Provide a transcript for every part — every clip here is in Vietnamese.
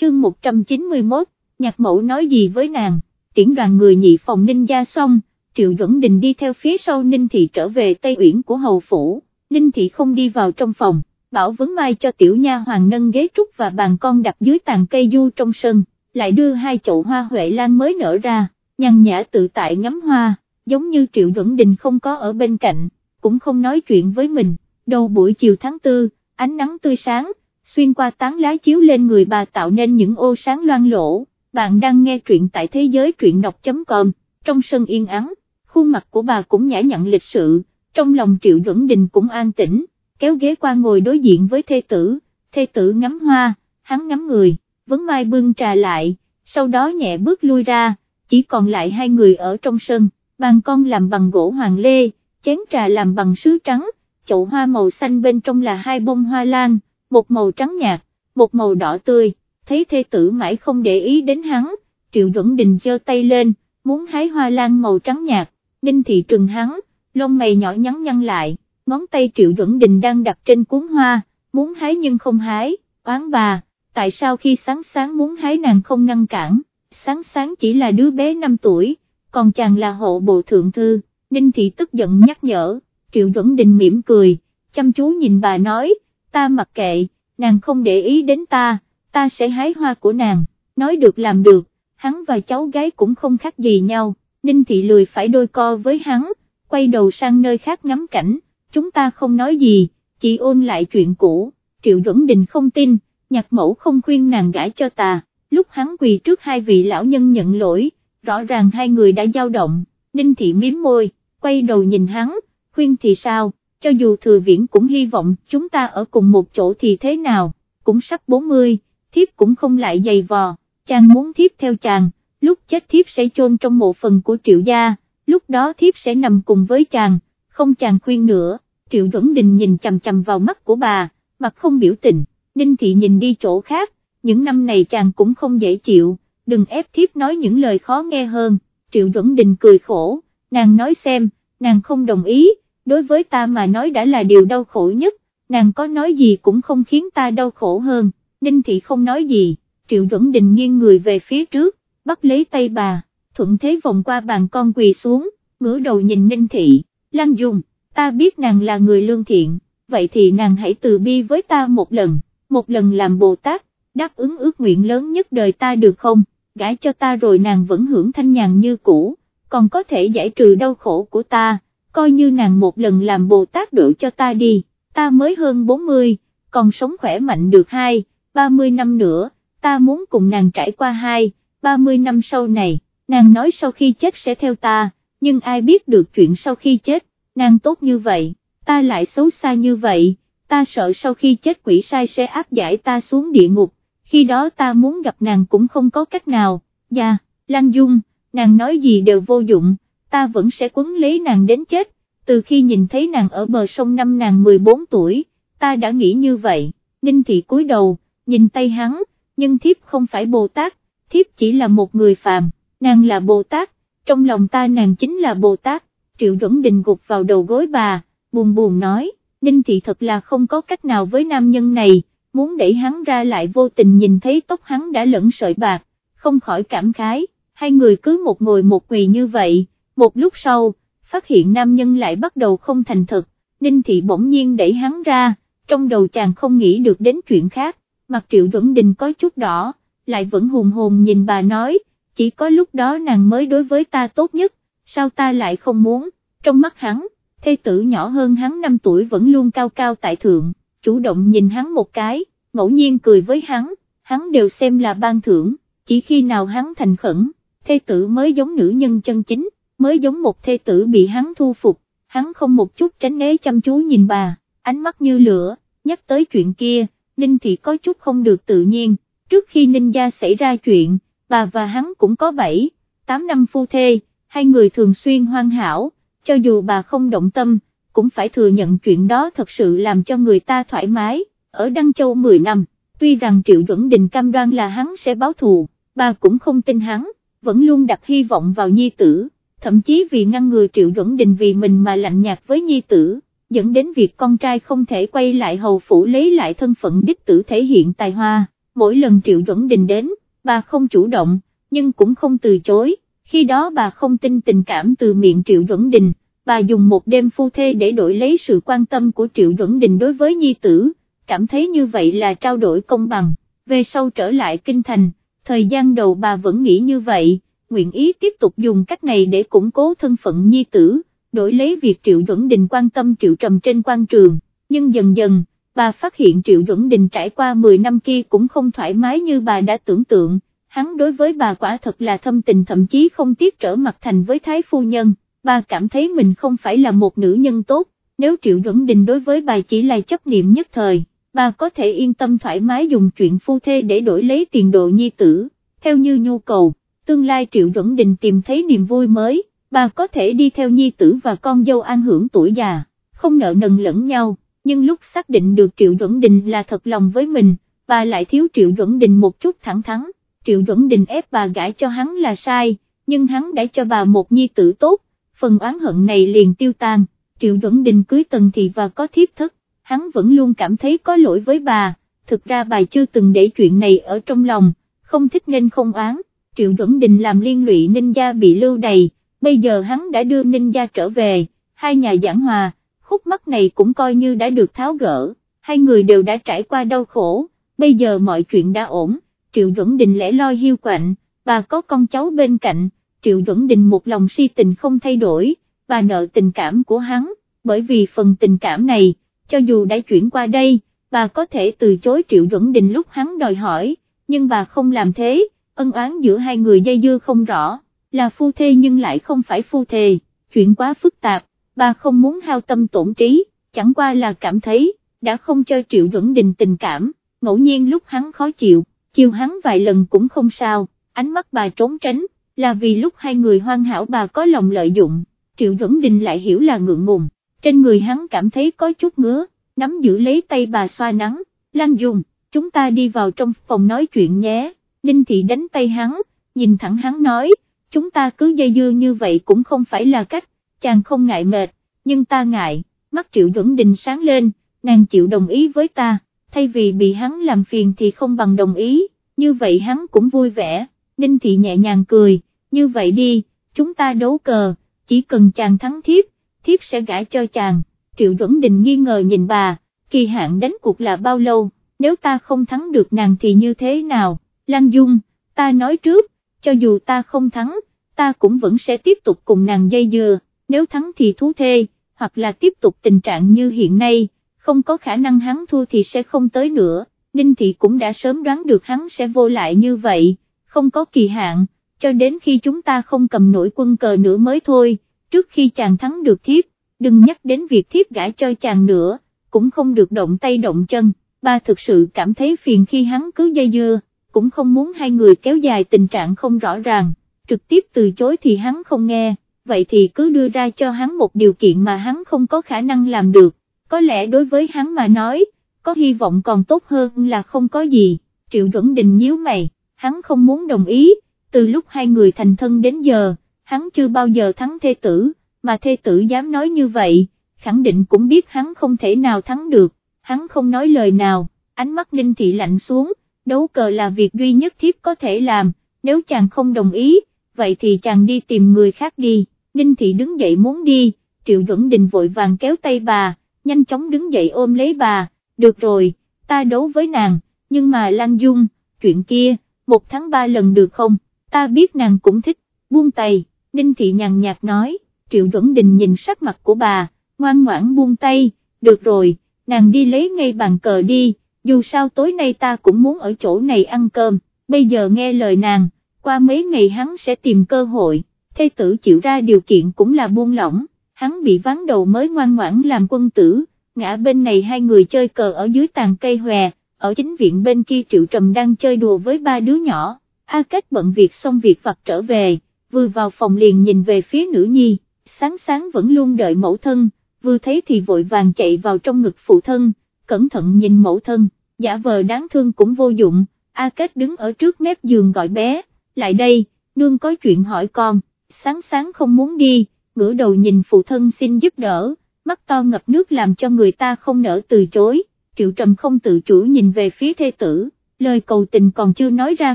chương 191, nhạc mẫu nói gì với nàng, tiễn đoàn người nhị phòng ninh gia xong, Triệu Duẩn Đình đi theo phía sau Ninh Thị trở về Tây Uyển của Hầu Phủ, Ninh Thị không đi vào trong phòng, bảo vấn mai cho tiểu nha hoàng nâng ghế trúc và bàn con đặt dưới tàn cây du trong sân, lại đưa hai chậu hoa huệ lan mới nở ra, nhằn nhã tự tại ngắm hoa, giống như Triệu Duẩn Đình không có ở bên cạnh, cũng không nói chuyện với mình, đầu buổi chiều tháng tư, ánh nắng tươi sáng, xuyên qua tán lá chiếu lên người bà tạo nên những ô sáng loang lỗ, bạn đang nghe truyện tại thế giới truyện đọc.com, trong sân yên ắng, khuôn mặt của bà cũng nhã nhặn lịch sự, trong lòng Triệu Duẩn Đình cũng an tĩnh, kéo ghế qua ngồi đối diện với thê tử, thê tử ngắm hoa, hắn ngắm người, vấn mai bưng trà lại, sau đó nhẹ bước lui ra, chỉ còn lại hai người ở trong sân, bàn con làm bằng gỗ hoàng lê, chén trà làm bằng sứ trắng, chậu hoa màu xanh bên trong là hai bông hoa lan, một màu trắng nhạt, một màu đỏ tươi, thấy thê tử mãi không để ý đến hắn, Triệu Duẩn Đình giơ tay lên, muốn hái hoa lan màu trắng nhạt, Ninh Thị trừng hắn, lông mày nhỏ nhắn nhăn lại, ngón tay Triệu Duẩn Đình đang đặt trên cuốn hoa, muốn hái nhưng không hái, oán bà, tại sao khi sáng sáng muốn hái nàng không ngăn cản, sáng sáng chỉ là đứa bé 5 tuổi, còn chàng là hộ bộ thượng thư, Ninh Thị tức giận nhắc nhở, Triệu Duẩn Đình mỉm cười, chăm chú nhìn bà nói, ta mặc kệ, nàng không để ý đến ta, ta sẽ hái hoa của nàng, nói được làm được, hắn và cháu gái cũng không khác gì nhau, Ninh Thị lười phải đôi co với hắn, quay đầu sang nơi khác ngắm cảnh, chúng ta không nói gì, chỉ ôn lại chuyện cũ, Triệu Duẩn Đình không tin, nhạc mẫu không khuyên nàng gãi cho ta, lúc hắn quỳ trước hai vị lão nhân nhận lỗi, rõ ràng hai người đã dao động, Ninh Thị miếm môi, quay đầu nhìn hắn, khuyên thì sao, cho dù thừa viễn cũng hy vọng chúng ta ở cùng một chỗ thì thế nào, cũng sắp 40, thiếp cũng không lại dày vò, chàng muốn thiếp theo chàng, lúc chết thiếp sẽ chôn trong mộ phần của triệu gia, lúc đó thiếp sẽ nằm cùng với chàng, không chàng khuyên nữa, triệu duẩn đình nhìn chầm chầm vào mắt của bà, mặt không biểu tình, ninh thị nhìn đi chỗ khác, những năm này chàng cũng không dễ chịu, đừng ép thiếp nói những lời khó nghe hơn, triệu duẩn đình cười khổ, nàng nói xem, nàng không đồng ý, đối với ta mà nói đã là điều đau khổ nhất, nàng có nói gì cũng không khiến ta đau khổ hơn, ninh thị không nói gì, triệu duẩn đình nghiêng người về phía trước, bắt lấy tay bà, thuận thế vòng qua bàn con quỳ xuống, ngửa đầu nhìn Ninh Thị, Lan Dung, ta biết nàng là người lương thiện, vậy thì nàng hãy từ bi với ta một lần, một lần làm Bồ Tát, đáp ứng ước nguyện lớn nhất đời ta được không, gãi cho ta rồi nàng vẫn hưởng thanh nhàn như cũ, còn có thể giải trừ đau khổ của ta, coi như nàng một lần làm Bồ Tát độ cho ta đi, ta mới hơn 40, còn sống khỏe mạnh được 2, 30 năm nữa, ta muốn cùng nàng trải qua 2, 30 năm sau này, nàng nói sau khi chết sẽ theo ta, nhưng ai biết được chuyện sau khi chết, nàng tốt như vậy, ta lại xấu xa như vậy, ta sợ sau khi chết quỷ sai sẽ áp giải ta xuống địa ngục, khi đó ta muốn gặp nàng cũng không có cách nào, dạ, Lan Dung, nàng nói gì đều vô dụng, ta vẫn sẽ quấn lấy nàng đến chết, từ khi nhìn thấy nàng ở bờ sông năm nàng 14 tuổi, ta đã nghĩ như vậy, Ninh Thị cúi đầu, nhìn tay hắn, nhưng thiếp không phải Bồ Tát, thiếp chỉ là một người phàm, nàng là Bồ Tát, trong lòng ta nàng chính là Bồ Tát, Triệu Duẩn Đình gục vào đầu gối bà, buồn buồn nói, Ninh Thị thật là không có cách nào với nam nhân này, muốn đẩy hắn ra lại vô tình nhìn thấy tóc hắn đã lẫn sợi bạc, không khỏi cảm khái, hai người cứ một ngồi một quỳ như vậy, một lúc sau, phát hiện nam nhân lại bắt đầu không thành thực, Ninh Thị bỗng nhiên đẩy hắn ra, trong đầu chàng không nghĩ được đến chuyện khác, mặt Triệu Duẩn Đình có chút đỏ, lại vẫn hùng hồn nhìn bà nói, chỉ có lúc đó nàng mới đối với ta tốt nhất, sao ta lại không muốn, trong mắt hắn, thê tử nhỏ hơn hắn 5 tuổi vẫn luôn cao cao tại thượng, chủ động nhìn hắn một cái, ngẫu nhiên cười với hắn, hắn đều xem là ban thưởng, chỉ khi nào hắn thành khẩn, thê tử mới giống nữ nhân chân chính, mới giống một thê tử bị hắn thu phục, hắn không một chút tránh né chăm chú nhìn bà, ánh mắt như lửa, nhắc tới chuyện kia, Ninh Thị có chút không được tự nhiên, trước khi Ninh Gia xảy ra chuyện, bà và hắn cũng có 7, 8 năm phu thê, hai người thường xuyên hoan hảo, cho dù bà không động tâm, cũng phải thừa nhận chuyện đó thật sự làm cho người ta thoải mái, ở Đăng Châu 10 năm, tuy rằng Triệu Duẩn Đình cam đoan là hắn sẽ báo thù, bà cũng không tin hắn, vẫn luôn đặt hy vọng vào nhi tử, thậm chí vì ngăn ngừa Triệu Duẩn Đình vì mình mà lạnh nhạt với nhi tử, dẫn đến việc con trai không thể quay lại hầu phủ lấy lại thân phận đích tử thể hiện tài hoa. Mỗi lần Triệu Duẩn Đình đến, bà không chủ động, nhưng cũng không từ chối, khi đó bà không tin tình cảm từ miệng Triệu Duẩn Đình, bà dùng một đêm phu thê để đổi lấy sự quan tâm của Triệu Duẩn Đình đối với nhi tử, cảm thấy như vậy là trao đổi công bằng, về sau trở lại kinh thành, thời gian đầu bà vẫn nghĩ như vậy, nguyện ý tiếp tục dùng cách này để củng cố thân phận nhi tử, đổi lấy việc Triệu Duẩn Đình quan tâm Triệu Trầm trên quan trường, nhưng dần dần, bà phát hiện Triệu Duẩn Đình trải qua 10 năm kia cũng không thoải mái như bà đã tưởng tượng, hắn đối với bà quả thật là thâm tình thậm chí không tiếc trở mặt thành với Thái Phu Nhân, bà cảm thấy mình không phải là một nữ nhân tốt, nếu Triệu Duẩn Đình đối với bà chỉ là chấp niệm nhất thời, bà có thể yên tâm thoải mái dùng chuyện phu thê để đổi lấy tiền độ nhi tử, theo như nhu cầu, tương lai Triệu Duẩn Đình tìm thấy niềm vui mới, bà có thể đi theo nhi tử và con dâu an hưởng tuổi già, không nợ nần lẫn nhau, nhưng lúc xác định được Triệu Duẩn Đình là thật lòng với mình, bà lại thiếu Triệu Duẩn Đình một chút thẳng thắn, Triệu Duẩn Đình ép bà gãi cho hắn là sai, nhưng hắn đã cho bà một nhi tử tốt, phần oán hận này liền tiêu tan, Triệu Duẩn Đình cưới Tần Thị và có thiếp thất, hắn vẫn luôn cảm thấy có lỗi với bà, thực ra bà chưa từng để chuyện này ở trong lòng, không thích nên không oán, Triệu Duẩn Đình làm liên lụy Ninh Gia bị lưu đầy, bây giờ hắn đã đưa Ninh Gia trở về, hai nhà giảng hòa, khúc mắc này cũng coi như đã được tháo gỡ, hai người đều đã trải qua đau khổ, bây giờ mọi chuyện đã ổn, Triệu Duẩn Đình lẽ loi hiu quạnh, bà có con cháu bên cạnh, Triệu Duẩn Đình một lòng si tình không thay đổi, bà nợ tình cảm của hắn, bởi vì phần tình cảm này, cho dù đã chuyển qua đây, bà có thể từ chối Triệu Duẩn Đình lúc hắn đòi hỏi, nhưng bà không làm thế, ân oán giữa hai người dây dưa không rõ, là phu thê nhưng lại không phải phu thê, chuyện quá phức tạp, bà không muốn hao tâm tổn trí, chẳng qua là cảm thấy, đã không cho Triệu Duẩn Đình tình cảm, ngẫu nhiên lúc hắn khó chịu, chiều hắn vài lần cũng không sao, ánh mắt bà trốn tránh, là vì lúc hai người hoan hảo bà có lòng lợi dụng, Triệu Duẩn Đình lại hiểu là ngượng ngùng, trên người hắn cảm thấy có chút ngứa, nắm giữ lấy tay bà xoa nắng, Lan Dung, chúng ta đi vào trong phòng nói chuyện nhé, Ninh Thị đánh tay hắn, nhìn thẳng hắn nói, chúng ta cứ dây dưa như vậy cũng không phải là cách, chàng không ngại mệt, nhưng ta ngại, mắt Triệu Duẩn Đình sáng lên, nàng chịu đồng ý với ta, thay vì bị hắn làm phiền thì không bằng đồng ý, như vậy hắn cũng vui vẻ, Ninh Thị nhẹ nhàng cười, như vậy đi, chúng ta đấu cờ, chỉ cần chàng thắng thiếp, thiếp sẽ gãi cho chàng, Triệu Duẩn Đình nghi ngờ nhìn bà, kỳ hạn đánh cuộc là bao lâu, nếu ta không thắng được nàng thì như thế nào, Lan Dung, ta nói trước, cho dù ta không thắng, ta cũng vẫn sẽ tiếp tục cùng nàng dây dưa, nếu thắng thì thú thê, hoặc là tiếp tục tình trạng như hiện nay, không có khả năng hắn thua thì sẽ không tới nữa, Ninh Thị cũng đã sớm đoán được hắn sẽ vô lại như vậy, không có kỳ hạn, cho đến khi chúng ta không cầm nổi quân cờ nữa mới thôi, trước khi chàng thắng được thiếp, đừng nhắc đến việc thiếp gãi cho chàng nữa, cũng không được động tay động chân, ba thực sự cảm thấy phiền khi hắn cứ dây dưa, cũng không muốn hai người kéo dài tình trạng không rõ ràng, trực tiếp từ chối thì hắn không nghe, vậy thì cứ đưa ra cho hắn một điều kiện mà hắn không có khả năng làm được, có lẽ đối với hắn mà nói, có hy vọng còn tốt hơn là không có gì, Triệu Duẩn Đình nhíu mày, hắn không muốn đồng ý, từ lúc hai người thành thân đến giờ, hắn chưa bao giờ thắng thê tử, mà thê tử dám nói như vậy, khẳng định cũng biết hắn không thể nào thắng được, hắn không nói lời nào, ánh mắt Ninh Thị lạnh xuống, đấu cờ là việc duy nhất thiếp có thể làm, nếu chàng không đồng ý, vậy thì chàng đi tìm người khác đi, Ninh Thị đứng dậy muốn đi, Triệu Duẩn Đình vội vàng kéo tay bà, nhanh chóng đứng dậy ôm lấy bà, được rồi, ta đấu với nàng, nhưng mà Lan Dung, chuyện kia, một tháng ba lần được không, ta biết nàng cũng thích, buông tay, Ninh Thị nhàn nhạt nói, Triệu Duẩn Đình nhìn sắc mặt của bà, ngoan ngoãn buông tay, được rồi, nàng đi lấy ngay bàn cờ đi, dù sao tối nay ta cũng muốn ở chỗ này ăn cơm, bây giờ nghe lời nàng, qua mấy ngày hắn sẽ tìm cơ hội, thê tử chịu ra điều kiện cũng là buông lỏng, hắn bị ván đầu mới ngoan ngoãn làm quân tử, ngã bên này hai người chơi cờ ở dưới tàn cây hòe, ở chính viện bên kia Triệu Trầm đang chơi đùa với ba đứa nhỏ, A Kết bận việc xong việc vặt trở về, vừa vào phòng liền nhìn về phía nữ nhi, sáng sáng vẫn luôn đợi mẫu thân, vừa thấy thì vội vàng chạy vào trong ngực phụ thân, cẩn thận nhìn mẫu thân, giả vờ đáng thương cũng vô dụng, A Kết đứng ở trước mép giường gọi bé, lại đây, nương có chuyện hỏi con, sáng sáng không muốn đi, ngửa đầu nhìn phụ thân xin giúp đỡ, mắt to ngập nước làm cho người ta không nỡ từ chối, triệu trầm không tự chủ nhìn về phía thê tử, lời cầu tình còn chưa nói ra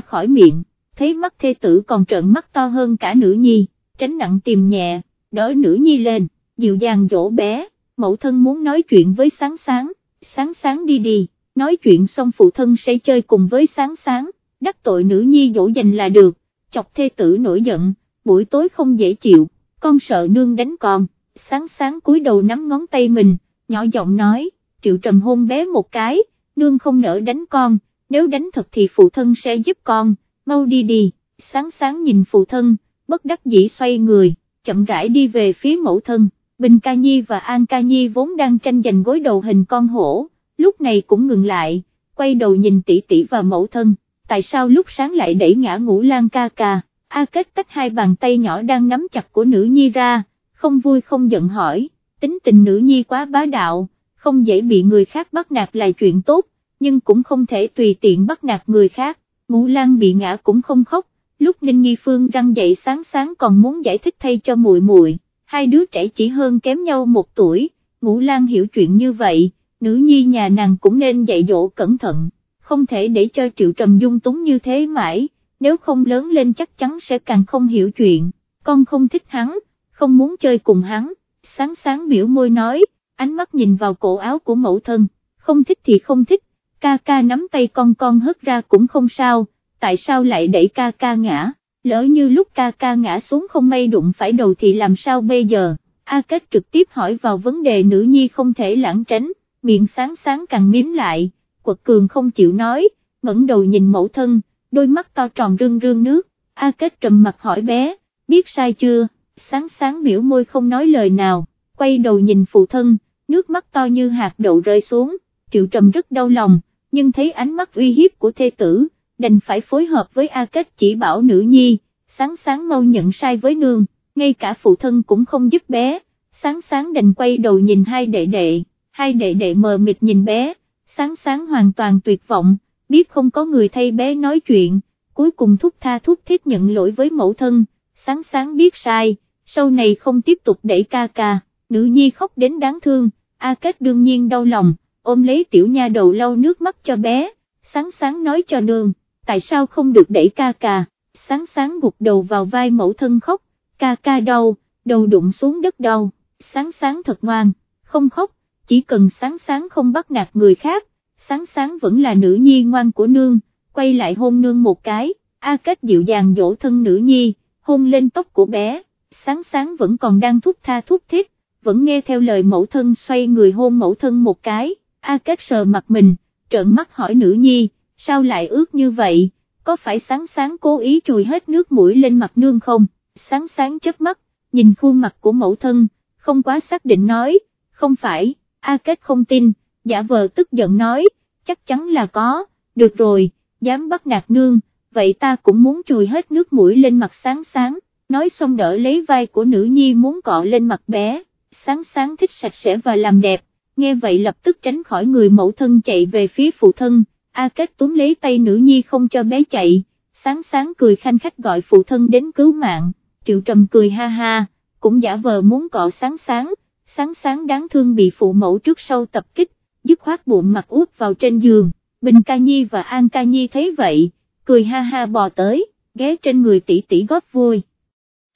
khỏi miệng, thấy mắt thê tử còn trợn mắt to hơn cả nữ nhi, tránh nặng tìm nhẹ, đỡ nữ nhi lên, dịu dàng dỗ bé, mẫu thân muốn nói chuyện với sáng sáng, sáng sáng đi đi, nói chuyện xong phụ thân sẽ chơi cùng với sáng sáng, đắc tội nữ nhi dỗ dành là được, chọc thê tử nổi giận, buổi tối không dễ chịu, con sợ nương đánh con, sáng sáng cúi đầu nắm ngón tay mình, nhỏ giọng nói, triệu trầm hôn bé một cái, nương không nỡ đánh con, nếu đánh thật thì phụ thân sẽ giúp con, mau đi đi, sáng sáng nhìn phụ thân, bất đắc dĩ xoay người, chậm rãi đi về phía mẫu thân, Bình Ca Nhi và An Ca Nhi vốn đang tranh giành gối đầu hình con hổ, lúc này cũng ngừng lại, quay đầu nhìn tỷ tỷ và mẫu thân, tại sao lúc sáng lại đẩy ngã ngũ lan ca ca, A Kết tách hai bàn tay nhỏ đang nắm chặt của nữ nhi ra, không vui không giận hỏi, tính tình nữ nhi quá bá đạo, không dễ bị người khác bắt nạt là chuyện tốt, nhưng cũng không thể tùy tiện bắt nạt người khác, ngũ lan bị ngã cũng không khóc, lúc Ninh Nghi Phương răng dậy sáng sáng còn muốn giải thích thay cho muội muội, hai đứa trẻ chỉ hơn kém nhau một tuổi, ngũ lan hiểu chuyện như vậy, nữ nhi nhà nàng cũng nên dạy dỗ cẩn thận, không thể để cho Triệu Trầm dung túng như thế mãi, nếu không lớn lên chắc chắn sẽ càng không hiểu chuyện, con không thích hắn, không muốn chơi cùng hắn, sáng sáng biểu môi nói, ánh mắt nhìn vào cổ áo của mẫu thân, không thích thì không thích, ca ca nắm tay con con hất ra cũng không sao, tại sao lại đẩy ca ca ngã, lỡ như lúc ca ca ngã xuống không may đụng phải đầu thì làm sao bây giờ, A Kết trực tiếp hỏi vào vấn đề nữ nhi không thể lãng tránh, miệng sáng sáng càng miếm lại, quật cường không chịu nói, ngẩng đầu nhìn mẫu thân, đôi mắt to tròn rưng rưng nước, A Kết trầm mặt hỏi bé, biết sai chưa, sáng sáng biểu môi không nói lời nào, quay đầu nhìn phụ thân, nước mắt to như hạt đậu rơi xuống, triệu trầm rất đau lòng, nhưng thấy ánh mắt uy hiếp của thê tử, đành phải phối hợp với A Kết chỉ bảo nữ nhi, sáng sáng mau nhận sai với nương, ngay cả phụ thân cũng không giúp bé, sáng sáng đành quay đầu nhìn hai đệ đệ, hai đệ đệ mờ mịt nhìn bé, sáng sáng hoàn toàn tuyệt vọng, biết không có người thay bé nói chuyện, cuối cùng thúc tha thúc thiết nhận lỗi với mẫu thân, sáng sáng biết sai, sau này không tiếp tục đẩy ca ca, nữ nhi khóc đến đáng thương, A Kết đương nhiên đau lòng, ôm lấy tiểu nha đầu lau nước mắt cho bé, sáng sáng nói cho nương, tại sao không được đẩy ca ca, sáng sáng gục đầu vào vai mẫu thân khóc, ca ca đau, đầu đụng xuống đất đau, sáng sáng thật ngoan, không khóc, chỉ cần sáng sáng không bắt nạt người khác, sáng sáng vẫn là nữ nhi ngoan của nương, quay lại hôn nương một cái, A Kết dịu dàng dỗ thân nữ nhi, hôn lên tóc của bé, sáng sáng vẫn còn đang thúc tha thúc thiết, vẫn nghe theo lời mẫu thân xoay người hôn mẫu thân một cái, A Kết sờ mặt mình, trợn mắt hỏi nữ nhi, sao lại ướt như vậy, có phải sáng sáng cố ý chùi hết nước mũi lên mặt nương không, sáng sáng chớp mắt, nhìn khuôn mặt của mẫu thân, không quá xác định nói, không phải, A Kết không tin, giả vờ tức giận nói, chắc chắn là có, được rồi, dám bắt nạt nương, vậy ta cũng muốn chùi hết nước mũi lên mặt sáng sáng, nói xong đỡ lấy vai của nữ nhi muốn cọ lên mặt bé, sáng sáng thích sạch sẽ và làm đẹp, nghe vậy lập tức tránh khỏi người mẫu thân chạy về phía phụ thân, A Kết túm lấy tay nữ nhi không cho bé chạy, sáng sáng cười khanh khách gọi phụ thân đến cứu mạng, triệu trầm cười ha ha, cũng giả vờ muốn cọ sáng sáng, sáng sáng đáng thương bị phụ mẫu trước sau tập kích, dứt khoát bụng mặt úp vào trên giường, Bình Ca Nhi và An Ca Nhi thấy vậy, cười ha ha bò tới, ghé trên người tỷ tỷ góp vui.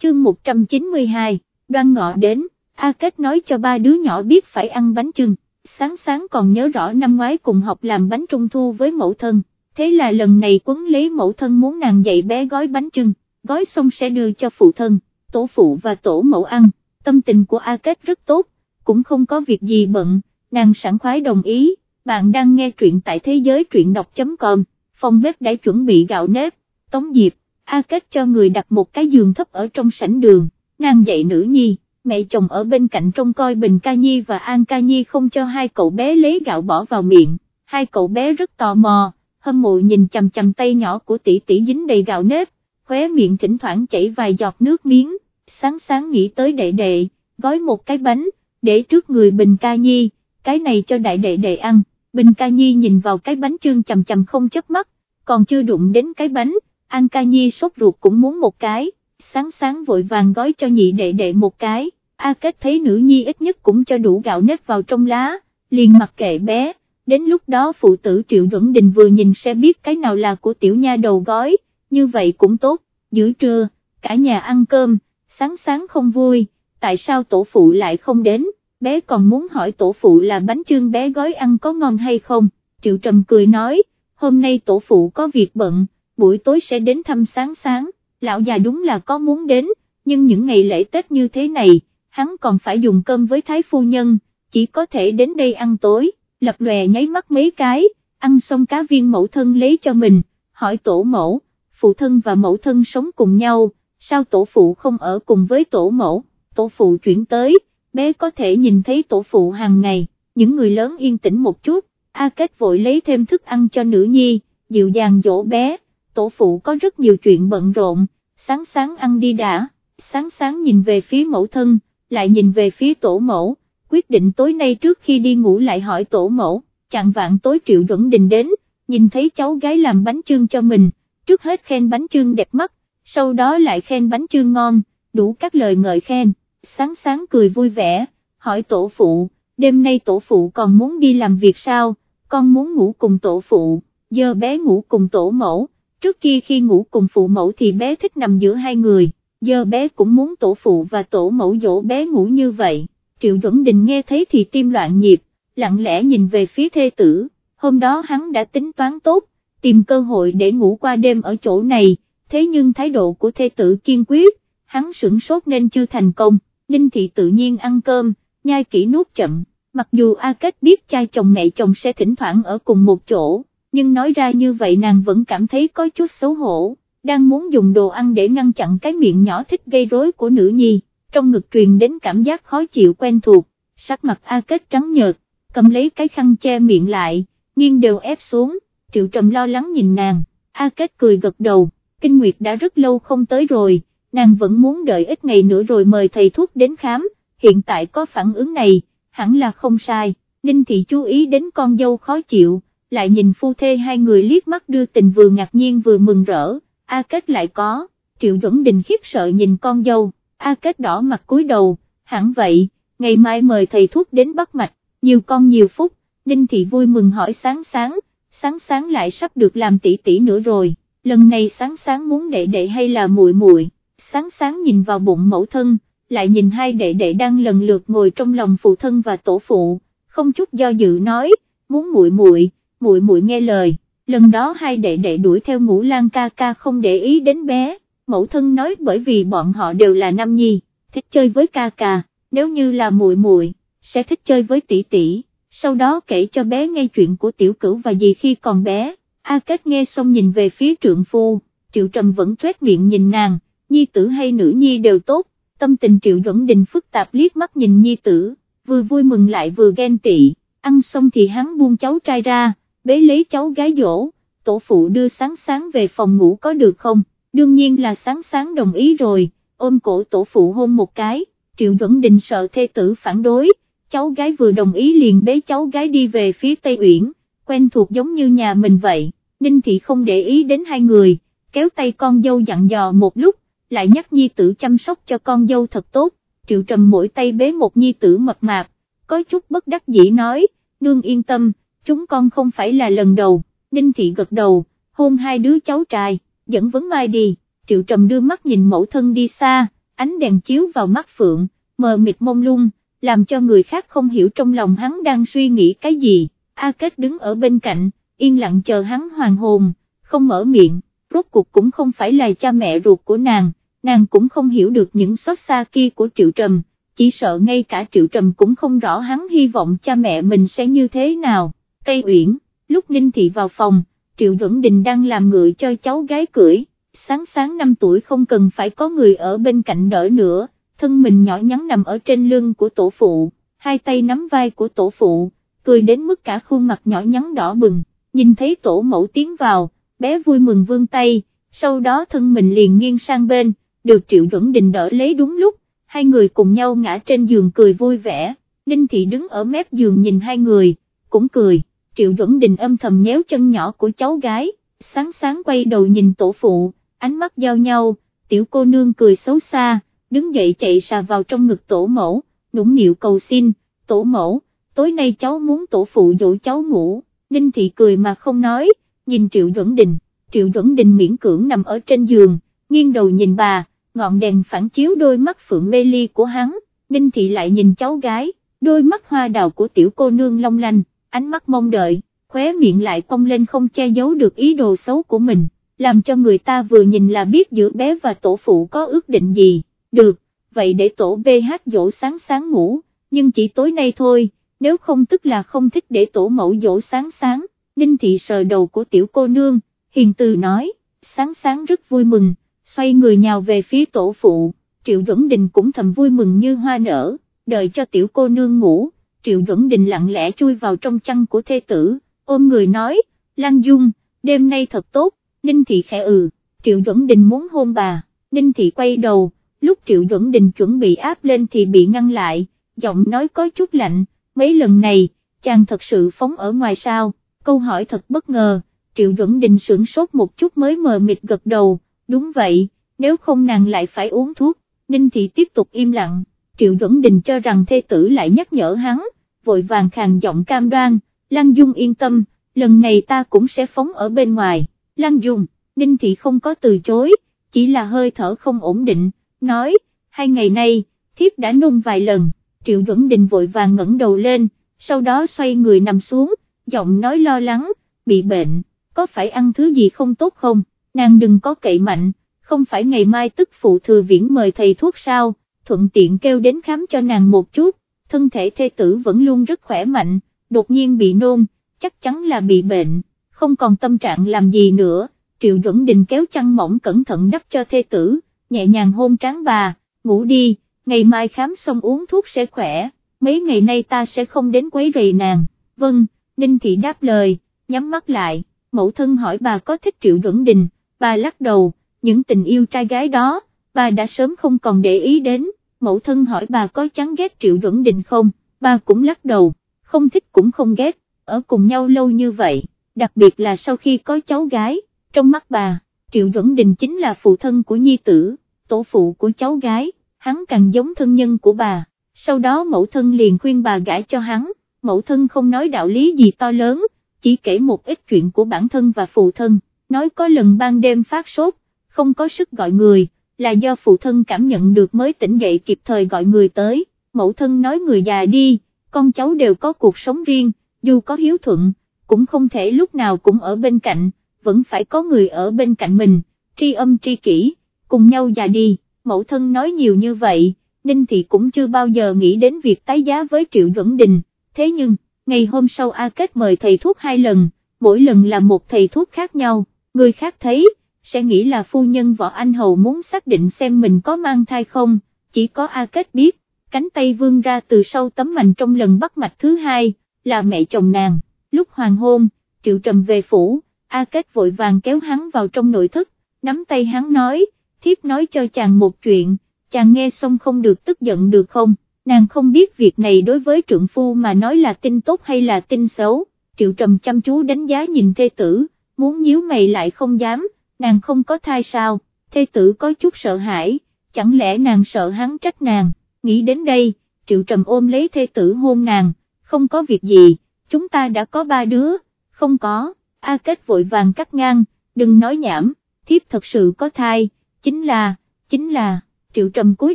Chương 192, đoan ngọ đến, A Kết nói cho ba đứa nhỏ biết phải ăn bánh chưng, sáng sáng còn nhớ rõ năm ngoái cùng học làm bánh trung thu với mẫu thân, thế là lần này quấn lấy mẫu thân muốn nàng dạy bé gói bánh chưng, gói xong sẽ đưa cho phụ thân, tổ phụ và tổ mẫu ăn, tâm tình của A Kết rất tốt, cũng không có việc gì bận, nàng sẵn khoái đồng ý, bạn đang nghe truyện tại thế giới truyện đọc.com, phòng bếp đã chuẩn bị gạo nếp, tống diệp, A Kết cho người đặt một cái giường thấp ở trong sảnh đường, nàng dạy nữ nhi, mẹ chồng ở bên cạnh trông coi Bình Ca Nhi và An Ca Nhi không cho hai cậu bé lấy gạo bỏ vào miệng, hai cậu bé rất tò mò, hâm mộ nhìn chằm chằm tay nhỏ của tỷ tỷ dính đầy gạo nếp, khóe miệng thỉnh thoảng chảy vài giọt nước miếng, sáng sáng nghĩ tới đệ đệ, gói một cái bánh, để trước người Bình Ca Nhi, cái này cho đại đệ đệ ăn, Bình Ca Nhi nhìn vào cái bánh trương chầm chầm không chớp mắt, còn chưa đụng đến cái bánh, An Ca Nhi sốt ruột cũng muốn một cái, sáng sáng vội vàng gói cho nhị đệ đệ một cái, A Kết thấy nữ nhi ít nhất cũng cho đủ gạo nếp vào trong lá, liền mặc kệ bé, đến lúc đó phụ tử Triệu Duẩn Đình vừa nhìn sẽ biết cái nào là của tiểu nha đầu gói, như vậy cũng tốt, giữa trưa, cả nhà ăn cơm, sáng sáng không vui, tại sao tổ phụ lại không đến, bé còn muốn hỏi tổ phụ là bánh trưng bé gói ăn có ngon hay không, Triệu Trầm cười nói, hôm nay tổ phụ có việc bận, buổi tối sẽ đến thăm sáng sáng, lão già đúng là có muốn đến, nhưng những ngày lễ Tết như thế này, hắn còn phải dùng cơm với thái phu nhân, chỉ có thể đến đây ăn tối, lập lòe nháy mắt mấy cái, ăn xong cá viên mẫu thân lấy cho mình, hỏi tổ mẫu, phụ thân và mẫu thân sống cùng nhau, sao tổ phụ không ở cùng với tổ mẫu, tổ phụ chuyển tới, bé có thể nhìn thấy tổ phụ hàng ngày, những người lớn yên tĩnh một chút, A Kết vội lấy thêm thức ăn cho nữ nhi, dịu dàng dỗ bé, tổ phụ có rất nhiều chuyện bận rộn, sáng sáng ăn đi đã, sáng sáng nhìn về phía mẫu thân, lại nhìn về phía tổ mẫu, quyết định tối nay trước khi đi ngủ lại hỏi tổ mẫu, chặn vạn tối triệu duẩn đình đến, nhìn thấy cháu gái làm bánh trưng cho mình, trước hết khen bánh trưng đẹp mắt, sau đó lại khen bánh trưng ngon, đủ các lời ngợi khen, sáng sáng cười vui vẻ, hỏi tổ phụ, đêm nay tổ phụ còn muốn đi làm việc sao, con muốn ngủ cùng tổ phụ, giờ bé ngủ cùng tổ mẫu, trước kia khi ngủ cùng phụ mẫu thì bé thích nằm giữa hai người, giờ bé cũng muốn tổ phụ và tổ mẫu dỗ bé ngủ như vậy, Triệu Duẩn Đình nghe thấy thì tim loạn nhịp, lặng lẽ nhìn về phía thê tử, hôm đó hắn đã tính toán tốt, tìm cơ hội để ngủ qua đêm ở chỗ này, thế nhưng thái độ của thê tử kiên quyết, hắn sửng sốt nên chưa thành công, Ninh Thị tự nhiên ăn cơm, nhai kỹ nuốt chậm, mặc dù A Kết biết cha chồng mẹ chồng sẽ thỉnh thoảng ở cùng một chỗ, nhưng nói ra như vậy nàng vẫn cảm thấy có chút xấu hổ, đang muốn dùng đồ ăn để ngăn chặn cái miệng nhỏ thích gây rối của nữ nhi, trong ngực truyền đến cảm giác khó chịu quen thuộc, sắc mặt A Kết trắng nhợt, cầm lấy cái khăn che miệng lại, nghiêng đều ép xuống, Triệu Trầm lo lắng nhìn nàng, A Kết cười gật đầu, Kinh Nguyệt đã rất lâu không tới rồi, nàng vẫn muốn đợi ít ngày nữa rồi mời thầy thuốc đến khám, hiện tại có phản ứng này, hẳn là không sai, Ninh Thị chú ý đến con dâu khó chịu, lại nhìn phu thê hai người liếc mắt đưa tình vừa ngạc nhiên vừa mừng rỡ, A Kết lại có, Triệu Duẩn Đình khiếp sợ nhìn con dâu, A Kết đỏ mặt cúi đầu, hẳn vậy, ngày mai mời thầy thuốc đến bắt mạch, nhiều con nhiều phúc. Ninh Thị vui mừng hỏi sáng sáng, sáng sáng lại sắp được làm tỷ tỷ nữa rồi, lần này sáng sáng muốn đệ đệ hay là muội muội? sáng sáng nhìn vào bụng mẫu thân, lại nhìn hai đệ đệ đang lần lượt ngồi trong lòng phụ thân và tổ phụ, không chút do dự nói, muốn muội muội, muội muội nghe lời, lần đó hai đệ đệ đuổi theo ngũ lan ca ca không để ý đến bé, mẫu thân nói bởi vì bọn họ đều là nam nhi, thích chơi với ca ca, nếu như là muội muội sẽ thích chơi với tỷ tỷ, sau đó kể cho bé nghe chuyện của tiểu cửu và gì khi còn bé, A Kết nghe xong nhìn về phía trượng phu, Triệu Trầm vẫn tuét miệng nhìn nàng, nhi tử hay nữ nhi đều tốt, tâm tình Triệu Duẩn Đình phức tạp liếc mắt nhìn nhi tử, vừa vui mừng lại vừa ghen tị, ăn xong thì hắn buông cháu trai ra, bế lấy cháu gái dỗ, tổ phụ đưa sáng sáng về phòng ngủ có được không, đương nhiên là sáng sáng đồng ý rồi, ôm cổ tổ phụ hôn một cái, Triệu Duẩn Đình sợ thê tử phản đối, cháu gái vừa đồng ý liền bế cháu gái đi về phía Tây Uyển, quen thuộc giống như nhà mình vậy, Ninh Thị không để ý đến hai người, kéo tay con dâu dặn dò một lúc, lại nhắc nhi tử chăm sóc cho con dâu thật tốt, Triệu Trầm mỗi tay bế một nhi tử mập mạp, có chút bất đắc dĩ nói, nương yên tâm, chúng con không phải là lần đầu, Ninh Thị gật đầu, hôn hai đứa cháu trai, dẫn vấn mai đi, Triệu Trầm đưa mắt nhìn mẫu thân đi xa, ánh đèn chiếu vào mắt Phượng, mờ mịt mông lung, làm cho người khác không hiểu trong lòng hắn đang suy nghĩ cái gì, A Kết đứng ở bên cạnh, yên lặng chờ hắn hoàn hồn, không mở miệng, rốt cuộc cũng không phải là cha mẹ ruột của nàng, nàng cũng không hiểu được những xót xa kia của Triệu Trầm, chỉ sợ ngay cả Triệu Trầm cũng không rõ hắn hy vọng cha mẹ mình sẽ như thế nào. Tây Uyển, lúc Ninh Thị vào phòng, Triệu Duẩn Đình đang làm ngựa cho cháu gái cưỡi, sáng sáng 5 tuổi không cần phải có người ở bên cạnh đỡ nữa, thân mình nhỏ nhắn nằm ở trên lưng của tổ phụ, hai tay nắm vai của tổ phụ, cười đến mức cả khuôn mặt nhỏ nhắn đỏ bừng, nhìn thấy tổ mẫu tiến vào, bé vui mừng vươn tay, sau đó thân mình liền nghiêng sang bên, được Triệu Duẩn Đình đỡ lấy đúng lúc, hai người cùng nhau ngã trên giường cười vui vẻ, Ninh Thị đứng ở mép giường nhìn hai người, cũng cười, Triệu Duẩn Đình âm thầm nhéo chân nhỏ của cháu gái, sáng sáng quay đầu nhìn tổ phụ, ánh mắt giao nhau, tiểu cô nương cười xấu xa, đứng dậy chạy xà vào trong ngực tổ mẫu, nũng nịu cầu xin, tổ mẫu, tối nay cháu muốn tổ phụ dỗ cháu ngủ, Ninh Thị cười mà không nói, nhìn Triệu Duẩn Đình, Triệu Duẩn Đình miễn cưỡng nằm ở trên giường, nghiêng đầu nhìn bà, ngọn đèn phản chiếu đôi mắt phượng mê ly của hắn, Ninh Thị lại nhìn cháu gái, đôi mắt hoa đào của tiểu cô nương long lanh, ánh mắt mong đợi, khóe miệng lại cong lên không che giấu được ý đồ xấu của mình, làm cho người ta vừa nhìn là biết giữa bé và tổ phụ có ước định gì, được, vậy để tổ BH dỗ sáng sáng ngủ, nhưng chỉ tối nay thôi, nếu không tức là không thích để tổ mẫu dỗ sáng sáng, Ninh Thị sờ đầu của tiểu cô nương, hiền từ nói, sáng sáng rất vui mừng, xoay người nhào về phía tổ phụ, Triệu Duẩn Đình cũng thầm vui mừng như hoa nở, đợi cho tiểu cô nương ngủ, Triệu Duẩn Đình lặng lẽ chui vào trong chăn của thê tử, ôm người nói, Lan Dung, đêm nay thật tốt, Ninh Thị khẽ ừ, Triệu Duẩn Đình muốn hôn bà, Ninh Thị quay đầu, lúc Triệu Duẩn Đình chuẩn bị áp lên thì bị ngăn lại, giọng nói có chút lạnh, mấy lần này, chàng thật sự phóng ở ngoài sao, câu hỏi thật bất ngờ, Triệu Duẩn Đình sửng sốt một chút mới mờ mịt gật đầu, đúng vậy, nếu không nàng lại phải uống thuốc, Ninh Thị tiếp tục im lặng, Triệu Duẩn Đình cho rằng thê tử lại nhắc nhở hắn, vội vàng khàn giọng cam đoan, Lăng Dung yên tâm, lần này ta cũng sẽ phóng ở bên ngoài, Lăng Dung, Ninh Thị không có từ chối, chỉ là hơi thở không ổn định, nói, hai ngày nay, thiếp đã nôn vài lần, Triệu Duẩn Đình vội vàng ngẩng đầu lên, sau đó xoay người nằm xuống, giọng nói lo lắng, bị bệnh, có phải ăn thứ gì không tốt không, nàng đừng có cậy mạnh, không phải ngày mai tức phụ thừa viễn mời thầy thuốc sao, thuận tiện kêu đến khám cho nàng một chút, thân thể thê tử vẫn luôn rất khỏe mạnh, đột nhiên bị nôn, chắc chắn là bị bệnh, không còn tâm trạng làm gì nữa, Triệu Duẩn Đình kéo chăn mỏng cẩn thận đắp cho thê tử, nhẹ nhàng hôn tráng bà, ngủ đi, ngày mai khám xong uống thuốc sẽ khỏe, mấy ngày nay ta sẽ không đến quấy rầy nàng, vâng, Ninh Thị đáp lời, nhắm mắt lại, mẫu thân hỏi bà có thích Triệu Duẩn Đình, bà lắc đầu, những tình yêu trai gái đó, bà đã sớm không còn để ý đến, mẫu thân hỏi bà có chán ghét Triệu Duẩn Đình không, bà cũng lắc đầu, không thích cũng không ghét, ở cùng nhau lâu như vậy, đặc biệt là sau khi có cháu gái, trong mắt bà, Triệu Duẩn Đình chính là phụ thân của nhi tử, tổ phụ của cháu gái, hắn càng giống thân nhân của bà, sau đó mẫu thân liền khuyên bà gãi cho hắn, mẫu thân không nói đạo lý gì to lớn, chỉ kể một ít chuyện của bản thân và phụ thân, nói có lần ban đêm phát sốt, không có sức gọi người, là do phụ thân cảm nhận được mới tỉnh dậy kịp thời gọi người tới, mẫu thân nói người già đi, con cháu đều có cuộc sống riêng, dù có hiếu thuận, cũng không thể lúc nào cũng ở bên cạnh, vẫn phải có người ở bên cạnh mình, tri âm tri kỷ, cùng nhau già đi, mẫu thân nói nhiều như vậy, Ninh Thị cũng chưa bao giờ nghĩ đến việc tái giá với Triệu Duẩn Đình, thế nhưng, ngày hôm sau A Kết mời thầy thuốc hai lần, mỗi lần là một thầy thuốc khác nhau, người khác thấy, sẽ nghĩ là phu nhân võ anh hầu muốn xác định xem mình có mang thai không, chỉ có A Kết biết, cánh tay vươn ra từ sau tấm mành trong lần bắt mạch thứ hai, là mẹ chồng nàng, lúc hoàng hôn, triệu trầm về phủ, A Kết vội vàng kéo hắn vào trong nội thất, nắm tay hắn nói, thiếp nói cho chàng một chuyện, chàng nghe xong không được tức giận được không, nàng không biết việc này đối với trượng phu mà nói là tin tốt hay là tin xấu, triệu trầm chăm chú đánh giá nhìn thê tử, muốn nhíu mày lại không dám, nàng không có thai sao, thê tử có chút sợ hãi, chẳng lẽ nàng sợ hắn trách nàng, nghĩ đến đây, triệu trầm ôm lấy thê tử hôn nàng, không có việc gì, chúng ta đã có ba đứa, không có, A Kết vội vàng cắt ngang, đừng nói nhảm, thiếp thật sự có thai, chính là, chính là, triệu trầm cúi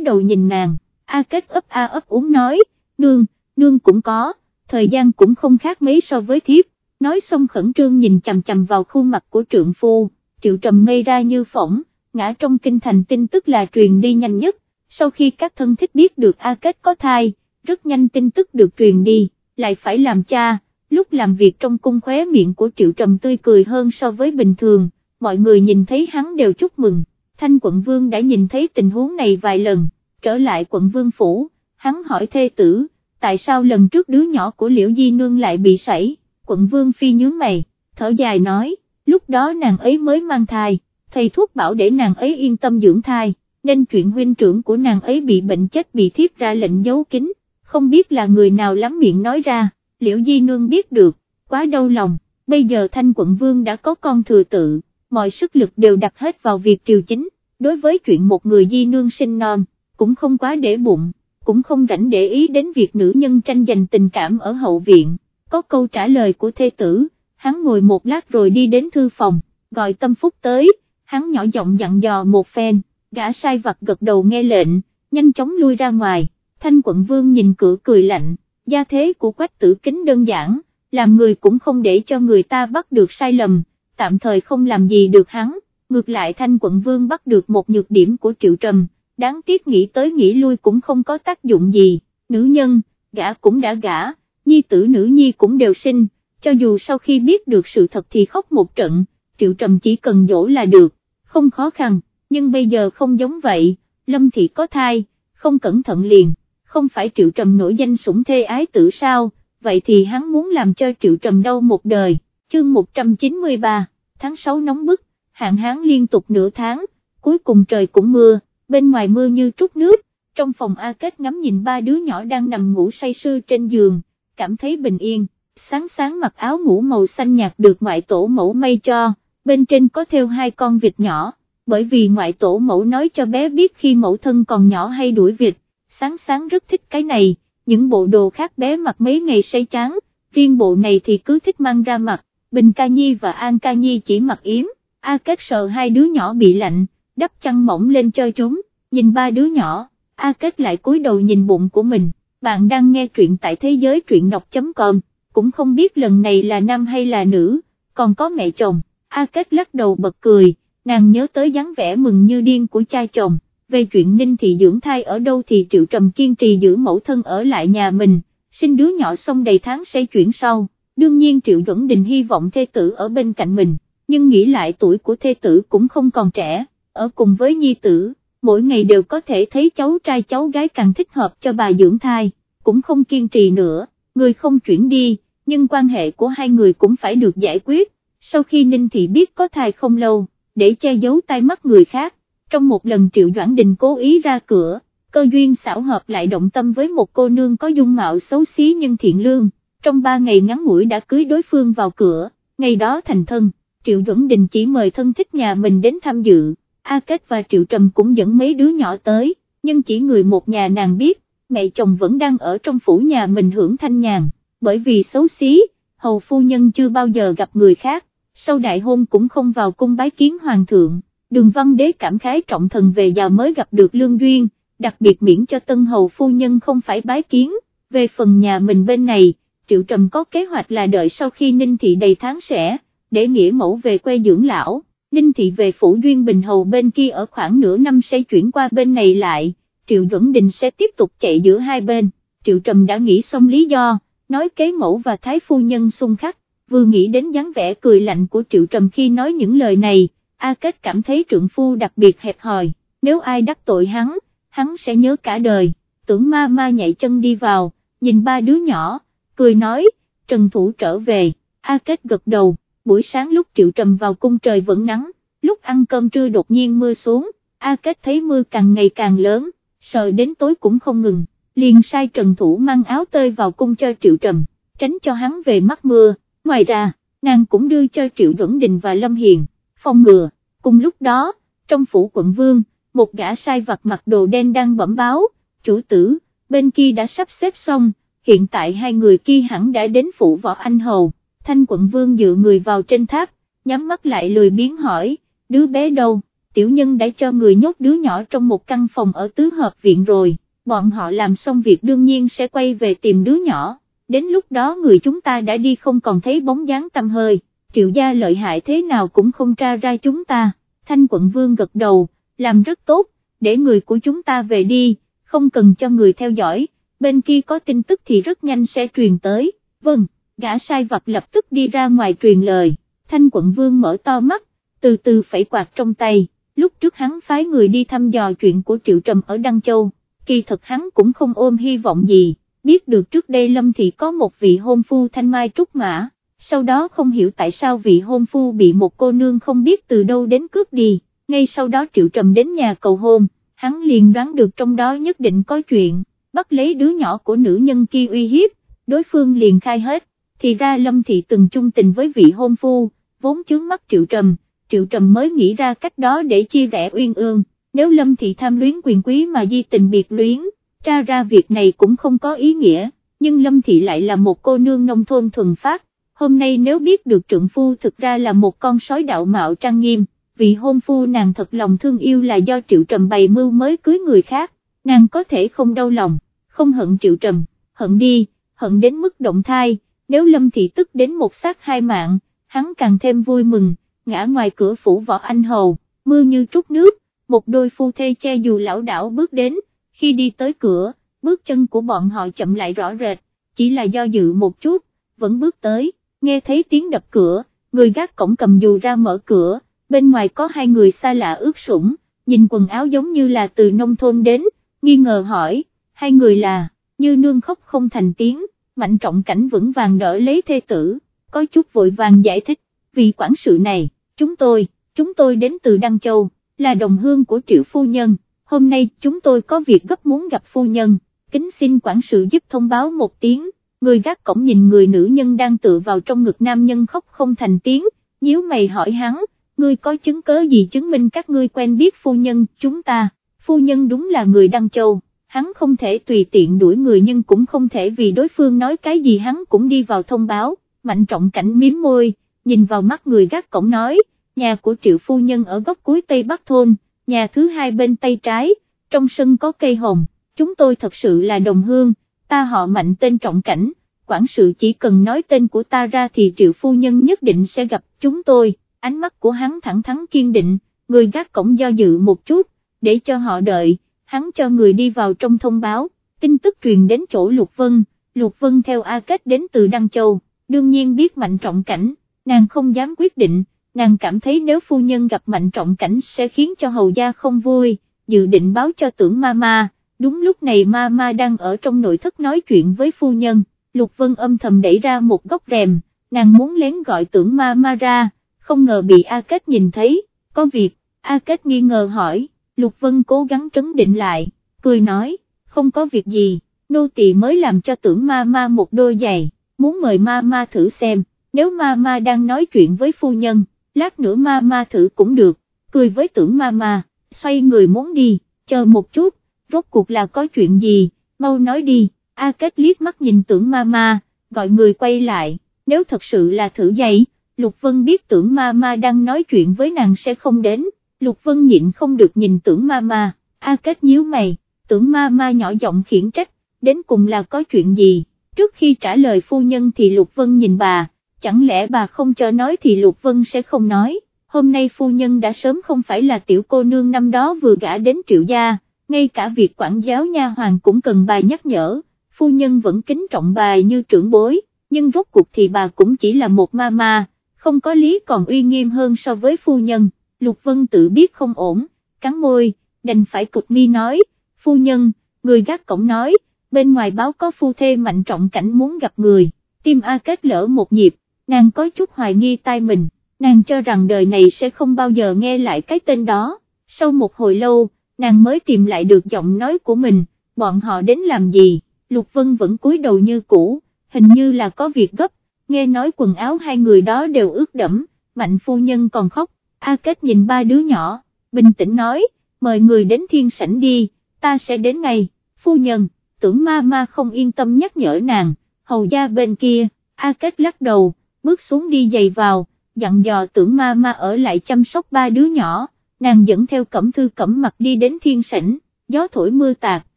đầu nhìn nàng, A Kết ấp A ấp uống nói, nương, nương cũng có, thời gian cũng không khác mấy so với thiếp, nói xong khẩn trương nhìn chằm chằm vào khuôn mặt của trượng phu, triệu trầm ngây ra như phỏng, ngã trong kinh thành tin tức là truyền đi nhanh nhất, sau khi các thân thích biết được A Kết có thai, rất nhanh tin tức được truyền đi, lại phải làm cha, lúc làm việc trong cung khóe miệng của triệu trầm tươi cười hơn so với bình thường, mọi người nhìn thấy hắn đều chúc mừng, thanh quận vương đã nhìn thấy tình huống này vài lần, trở lại quận vương phủ, hắn hỏi thê tử, tại sao lần trước đứa nhỏ của liễu di nương lại bị sảy, quận vương phi nhướng mày, thở dài nói, lúc đó nàng ấy mới mang thai, thầy thuốc bảo để nàng ấy yên tâm dưỡng thai, nên chuyện huynh trưởng của nàng ấy bị bệnh chết bị thiếp ra lệnh giấu kín, không biết là người nào lắm miệng nói ra, liễu di nương biết được, quá đau lòng, bây giờ thanh quận vương đã có con thừa tự, mọi sức lực đều đặt hết vào việc triều chính, đối với chuyện một người di nương sinh non, cũng không quá để bụng, cũng không rảnh để ý đến việc nữ nhân tranh giành tình cảm ở hậu viện, có câu trả lời của thê tử, hắn ngồi một lát rồi đi đến thư phòng, gọi tâm phúc tới, hắn nhỏ giọng dặn dò một phen, gã sai vặt gật đầu nghe lệnh, nhanh chóng lui ra ngoài, thanh quận vương nhìn cửa cười lạnh, gia thế của quách tử kính đơn giản, làm người cũng không để cho người ta bắt được sai lầm, tạm thời không làm gì được hắn, ngược lại thanh quận vương bắt được một nhược điểm của triệu trầm, đáng tiếc nghĩ tới nghĩ lui cũng không có tác dụng gì, nữ nhân, gã cũng đã gã, nhi tử nữ nhi cũng đều sinh, cho dù sau khi biết được sự thật thì khóc một trận, triệu trầm chỉ cần dỗ là được, không khó khăn, nhưng bây giờ không giống vậy, lâm thị có thai, không cẩn thận liền, không phải triệu trầm nổi danh sủng thê ái tử sao, vậy thì hắn muốn làm cho triệu trầm đau một đời, chương 193, tháng 6 nóng bức, hạn hán liên tục nửa tháng, cuối cùng trời cũng mưa, bên ngoài mưa như trút nước, trong phòng A Kết ngắm nhìn ba đứa nhỏ đang nằm ngủ say sưa trên giường, cảm thấy bình yên, sáng sáng mặc áo ngủ màu xanh nhạt được ngoại tổ mẫu may cho, bên trên có theo hai con vịt nhỏ, bởi vì ngoại tổ mẫu nói cho bé biết khi mẫu thân còn nhỏ hay đuổi vịt, sáng sáng rất thích cái này, những bộ đồ khác bé mặc mấy ngày say chán, riêng bộ này thì cứ thích mang ra mặc, Bình Ca Nhi và An Ca Nhi chỉ mặc yếm, A Kết sợ hai đứa nhỏ bị lạnh, đắp chăn mỏng lên cho chúng, nhìn ba đứa nhỏ, A Kết lại cúi đầu nhìn bụng của mình, bạn đang nghe truyện tại thế giới truyện đọc.com, cũng không biết lần này là nam hay là nữ, còn có mẹ chồng, A Kết lắc đầu bật cười, nàng nhớ tới dáng vẻ mừng như điên của cha chồng, về chuyện ninh thị dưỡng thai ở đâu thì Triệu Trầm kiên trì giữ mẫu thân ở lại nhà mình, sinh đứa nhỏ xong đầy tháng sẽ chuyển sau, đương nhiên Triệu Duẩn Đình hy vọng thê tử ở bên cạnh mình, nhưng nghĩ lại tuổi của thê tử cũng không còn trẻ, ở cùng với nhi tử, mỗi ngày đều có thể thấy cháu trai cháu gái càng thích hợp cho bà dưỡng thai, cũng không kiên trì nữa, người không chuyển đi, nhưng quan hệ của hai người cũng phải được giải quyết, sau khi Ninh Thị biết có thai không lâu, để che giấu tai mắt người khác, trong một lần Triệu Doãn Đình cố ý ra cửa, cơ duyên xảo hợp lại động tâm với một cô nương có dung mạo xấu xí nhưng thiện lương, trong ba ngày ngắn ngủi đã cưới đối phương vào cửa, ngày đó thành thân, Triệu Doãn Đình chỉ mời thân thích nhà mình đến tham dự, A Kết và Triệu Trầm cũng dẫn mấy đứa nhỏ tới, nhưng chỉ người một nhà nàng biết, mẹ chồng vẫn đang ở trong phủ nhà mình hưởng thanh nhàn, bởi vì xấu xí, hầu phu nhân chưa bao giờ gặp người khác, sau đại hôn cũng không vào cung bái kiến hoàng thượng, đường văn đế cảm khái trọng thần về già mới gặp được lương duyên, đặc biệt miễn cho tân hầu phu nhân không phải bái kiến, về phần nhà mình bên này, triệu trầm có kế hoạch là đợi sau khi ninh thị đầy tháng sẽ, để nghĩa mẫu về quê dưỡng lão, ninh thị về phủ duyên bình hầu bên kia ở khoảng nửa năm sẽ chuyển qua bên này lại, triệu duẩn đình sẽ tiếp tục chạy giữa hai bên, triệu trầm đã nghĩ xong lý do, nói kế mẫu và thái phu nhân xung khắc vừa nghĩ đến dáng vẻ cười lạnh của Triệu Trầm khi nói những lời này, A Kết cảm thấy trượng phu đặc biệt hẹp hòi, nếu ai đắc tội hắn, hắn sẽ nhớ cả đời, tưởng ma ma nhảy chân đi vào, nhìn ba đứa nhỏ, cười nói, Trần Thủ trở về, A Kết gật đầu, buổi sáng lúc Triệu Trầm vào cung trời vẫn nắng, lúc ăn cơm trưa đột nhiên mưa xuống, A Kết thấy mưa càng ngày càng lớn, sợ đến tối cũng không ngừng, liền sai Trần Thủ mang áo tơi vào cung cho Triệu Trầm, tránh cho hắn về mắc mưa. Ngoài ra, nàng cũng đưa cho Triệu Duẩn Đình và Lâm Hiền, phong ngừa, cùng lúc đó, trong phủ quận vương, một gã sai vặt mặc đồ đen đang bẩm báo, chủ tử, bên kia đã sắp xếp xong, hiện tại hai người kia hẳn đã đến phủ võ anh hầu, thanh quận vương dựa người vào trên tháp, nhắm mắt lại lười biến hỏi, đứa bé đâu, tiểu nhân đã cho người nhốt đứa nhỏ trong một căn phòng ở tứ hợp viện rồi, bọn họ làm xong việc đương nhiên sẽ quay về tìm đứa nhỏ đến lúc đó người chúng ta đã đi không còn thấy bóng dáng tâm hơi, triệu gia lợi hại thế nào cũng không tra ra chúng ta, thanh quận vương gật đầu, làm rất tốt, để người của chúng ta về đi, không cần cho người theo dõi, bên kia có tin tức thì rất nhanh sẽ truyền tới, vâng, gã sai vặt lập tức đi ra ngoài truyền lời, thanh quận vương mở to mắt, từ từ phẩy quạt trong tay, lúc trước hắn phái người đi thăm dò chuyện của Triệu Trầm ở Đăng Châu, kỳ thật hắn cũng không ôm hy vọng gì. Biết được trước đây Lâm Thị có một vị hôn phu thanh mai trúc mã, sau đó không hiểu tại sao vị hôn phu bị một cô nương không biết từ đâu đến cướp đi, ngay sau đó Triệu Trầm đến nhà cầu hôn, hắn liền đoán được trong đó nhất định có chuyện, bắt lấy đứa nhỏ của nữ nhân kia uy hiếp, đối phương liền khai hết, thì ra Lâm Thị từng chung tình với vị hôn phu, vốn chướng mắt Triệu Trầm, Triệu Trầm mới nghĩ ra cách đó để chia rẽ uyên ương, nếu Lâm Thị tham luyến quyền quý mà di tình biệt luyến, tra ra việc này cũng không có ý nghĩa, nhưng Lâm Thị lại là một cô nương nông thôn thuần phát, hôm nay nếu biết được trượng phu thực ra là một con sói đạo mạo trang nghiêm, vì hôn phu nàng thật lòng thương yêu là do Triệu Trầm bày mưu mới cưới người khác, nàng có thể không đau lòng, không hận Triệu Trầm, hận đi, hận đến mức động thai, nếu Lâm Thị tức đến một sát hai mạng, hắn càng thêm vui mừng, ngã ngoài cửa phủ võ anh hầu, mưa như trút nước, một đôi phu thê che dù lão đảo bước đến, khi đi tới cửa, bước chân của bọn họ chậm lại rõ rệt, chỉ là do dự một chút, vẫn bước tới, nghe thấy tiếng đập cửa, người gác cổng cầm dù ra mở cửa, bên ngoài có hai người xa lạ ướt sũng, nhìn quần áo giống như là từ nông thôn đến, nghi ngờ hỏi, hai người là, như nương khóc không thành tiếng, mạnh trọng cảnh vững vàng đỡ lấy thê tử, có chút vội vàng giải thích, vì quản sự này, chúng tôi, chúng tôi đến từ Đăng Châu, là đồng hương của triệu phu nhân, hôm nay chúng tôi có việc gấp muốn gặp phu nhân, kính xin quản sự giúp thông báo một tiếng, người gác cổng nhìn người nữ nhân đang tựa vào trong ngực nam nhân khóc không thành tiếng, nhíu mày hỏi hắn, ngươi có chứng cớ gì chứng minh các ngươi quen biết phu nhân chúng ta, phu nhân đúng là người Đăng Châu. Hắn không thể tùy tiện đuổi người nhưng cũng không thể vì đối phương nói cái gì hắn cũng đi vào thông báo, mạnh trọng cảnh miếm môi, nhìn vào mắt người gác cổng nói, nhà của triệu phu nhân ở góc cuối tây bắc thôn, nhà thứ hai bên tay trái, trong sân có cây hồng, chúng tôi thật sự là đồng hương, ta họ mạnh tên trọng cảnh, quản sự chỉ cần nói tên của ta ra thì triệu phu nhân nhất định sẽ gặp chúng tôi, ánh mắt của hắn thẳng thắn kiên định, người gác cổng do dự một chút, để cho họ đợi hắn cho người đi vào trong thông báo, tin tức truyền đến chỗ Lục Vân, Lục Vân theo A Kết đến từ Đăng Châu, đương nhiên biết mạnh trọng cảnh, nàng không dám quyết định, nàng cảm thấy nếu phu nhân gặp mạnh trọng cảnh sẽ khiến cho hầu gia không vui, dự định báo cho tưởng Mama, đúng lúc này Mama đang ở trong nội thất nói chuyện với phu nhân, Lục Vân âm thầm đẩy ra một góc rèm, nàng muốn lén gọi tưởng Mama ra, không ngờ bị A Kết nhìn thấy, có việc, A Kết nghi ngờ hỏi, Lục Vân cố gắng trấn định lại, cười nói, không có việc gì, nô tỳ mới làm cho tưởng ma ma một đôi giày, muốn mời ma ma thử xem, nếu ma ma đang nói chuyện với phu nhân, lát nữa ma ma thử cũng được, cười với tưởng ma ma, xoay người muốn đi, chờ một chút, rốt cuộc là có chuyện gì, mau nói đi, A Kết liếc mắt nhìn tưởng ma ma, gọi người quay lại, nếu thật sự là thử giày, Lục Vân biết tưởng ma ma đang nói chuyện với nàng sẽ không đến. Lục Vân nhịn không được nhìn tưởng ma ma, A Kết nhíu mày, tưởng ma ma nhỏ giọng khiển trách, đến cùng là có chuyện gì, trước khi trả lời phu nhân thì Lục Vân nhìn bà, chẳng lẽ bà không cho nói thì Lục Vân sẽ không nói, hôm nay phu nhân đã sớm không phải là tiểu cô nương năm đó vừa gả đến triệu gia, ngay cả việc quản giáo nha hoàng cũng cần bà nhắc nhở, phu nhân vẫn kính trọng bà như trưởng bối, nhưng rốt cuộc thì bà cũng chỉ là một ma ma, không có lý còn uy nghiêm hơn so với phu nhân. Lục Vân tự biết không ổn, cắn môi, đành phải cục mi nói, phu nhân, người gác cổng nói, bên ngoài báo có phu thê mạnh trọng cảnh muốn gặp người, tim A kết lỡ một nhịp, nàng có chút hoài nghi tai mình, nàng cho rằng đời này sẽ không bao giờ nghe lại cái tên đó, sau một hồi lâu, nàng mới tìm lại được giọng nói của mình, bọn họ đến làm gì, Lục Vân vẫn cúi đầu như cũ, hình như là có việc gấp, nghe nói quần áo hai người đó đều ướt đẫm, mạnh phu nhân còn khóc, A Kết nhìn ba đứa nhỏ, bình tĩnh nói, mời người đến thiên sảnh đi, ta sẽ đến ngay, phu nhân, tưởng ma ma không yên tâm nhắc nhở nàng, hầu gia bên kia, A Kết lắc đầu, bước xuống đi giày vào, dặn dò tưởng ma ma ở lại chăm sóc ba đứa nhỏ, nàng dẫn theo cẩm thư cẩm mặt đi đến thiên sảnh, gió thổi mưa tạt,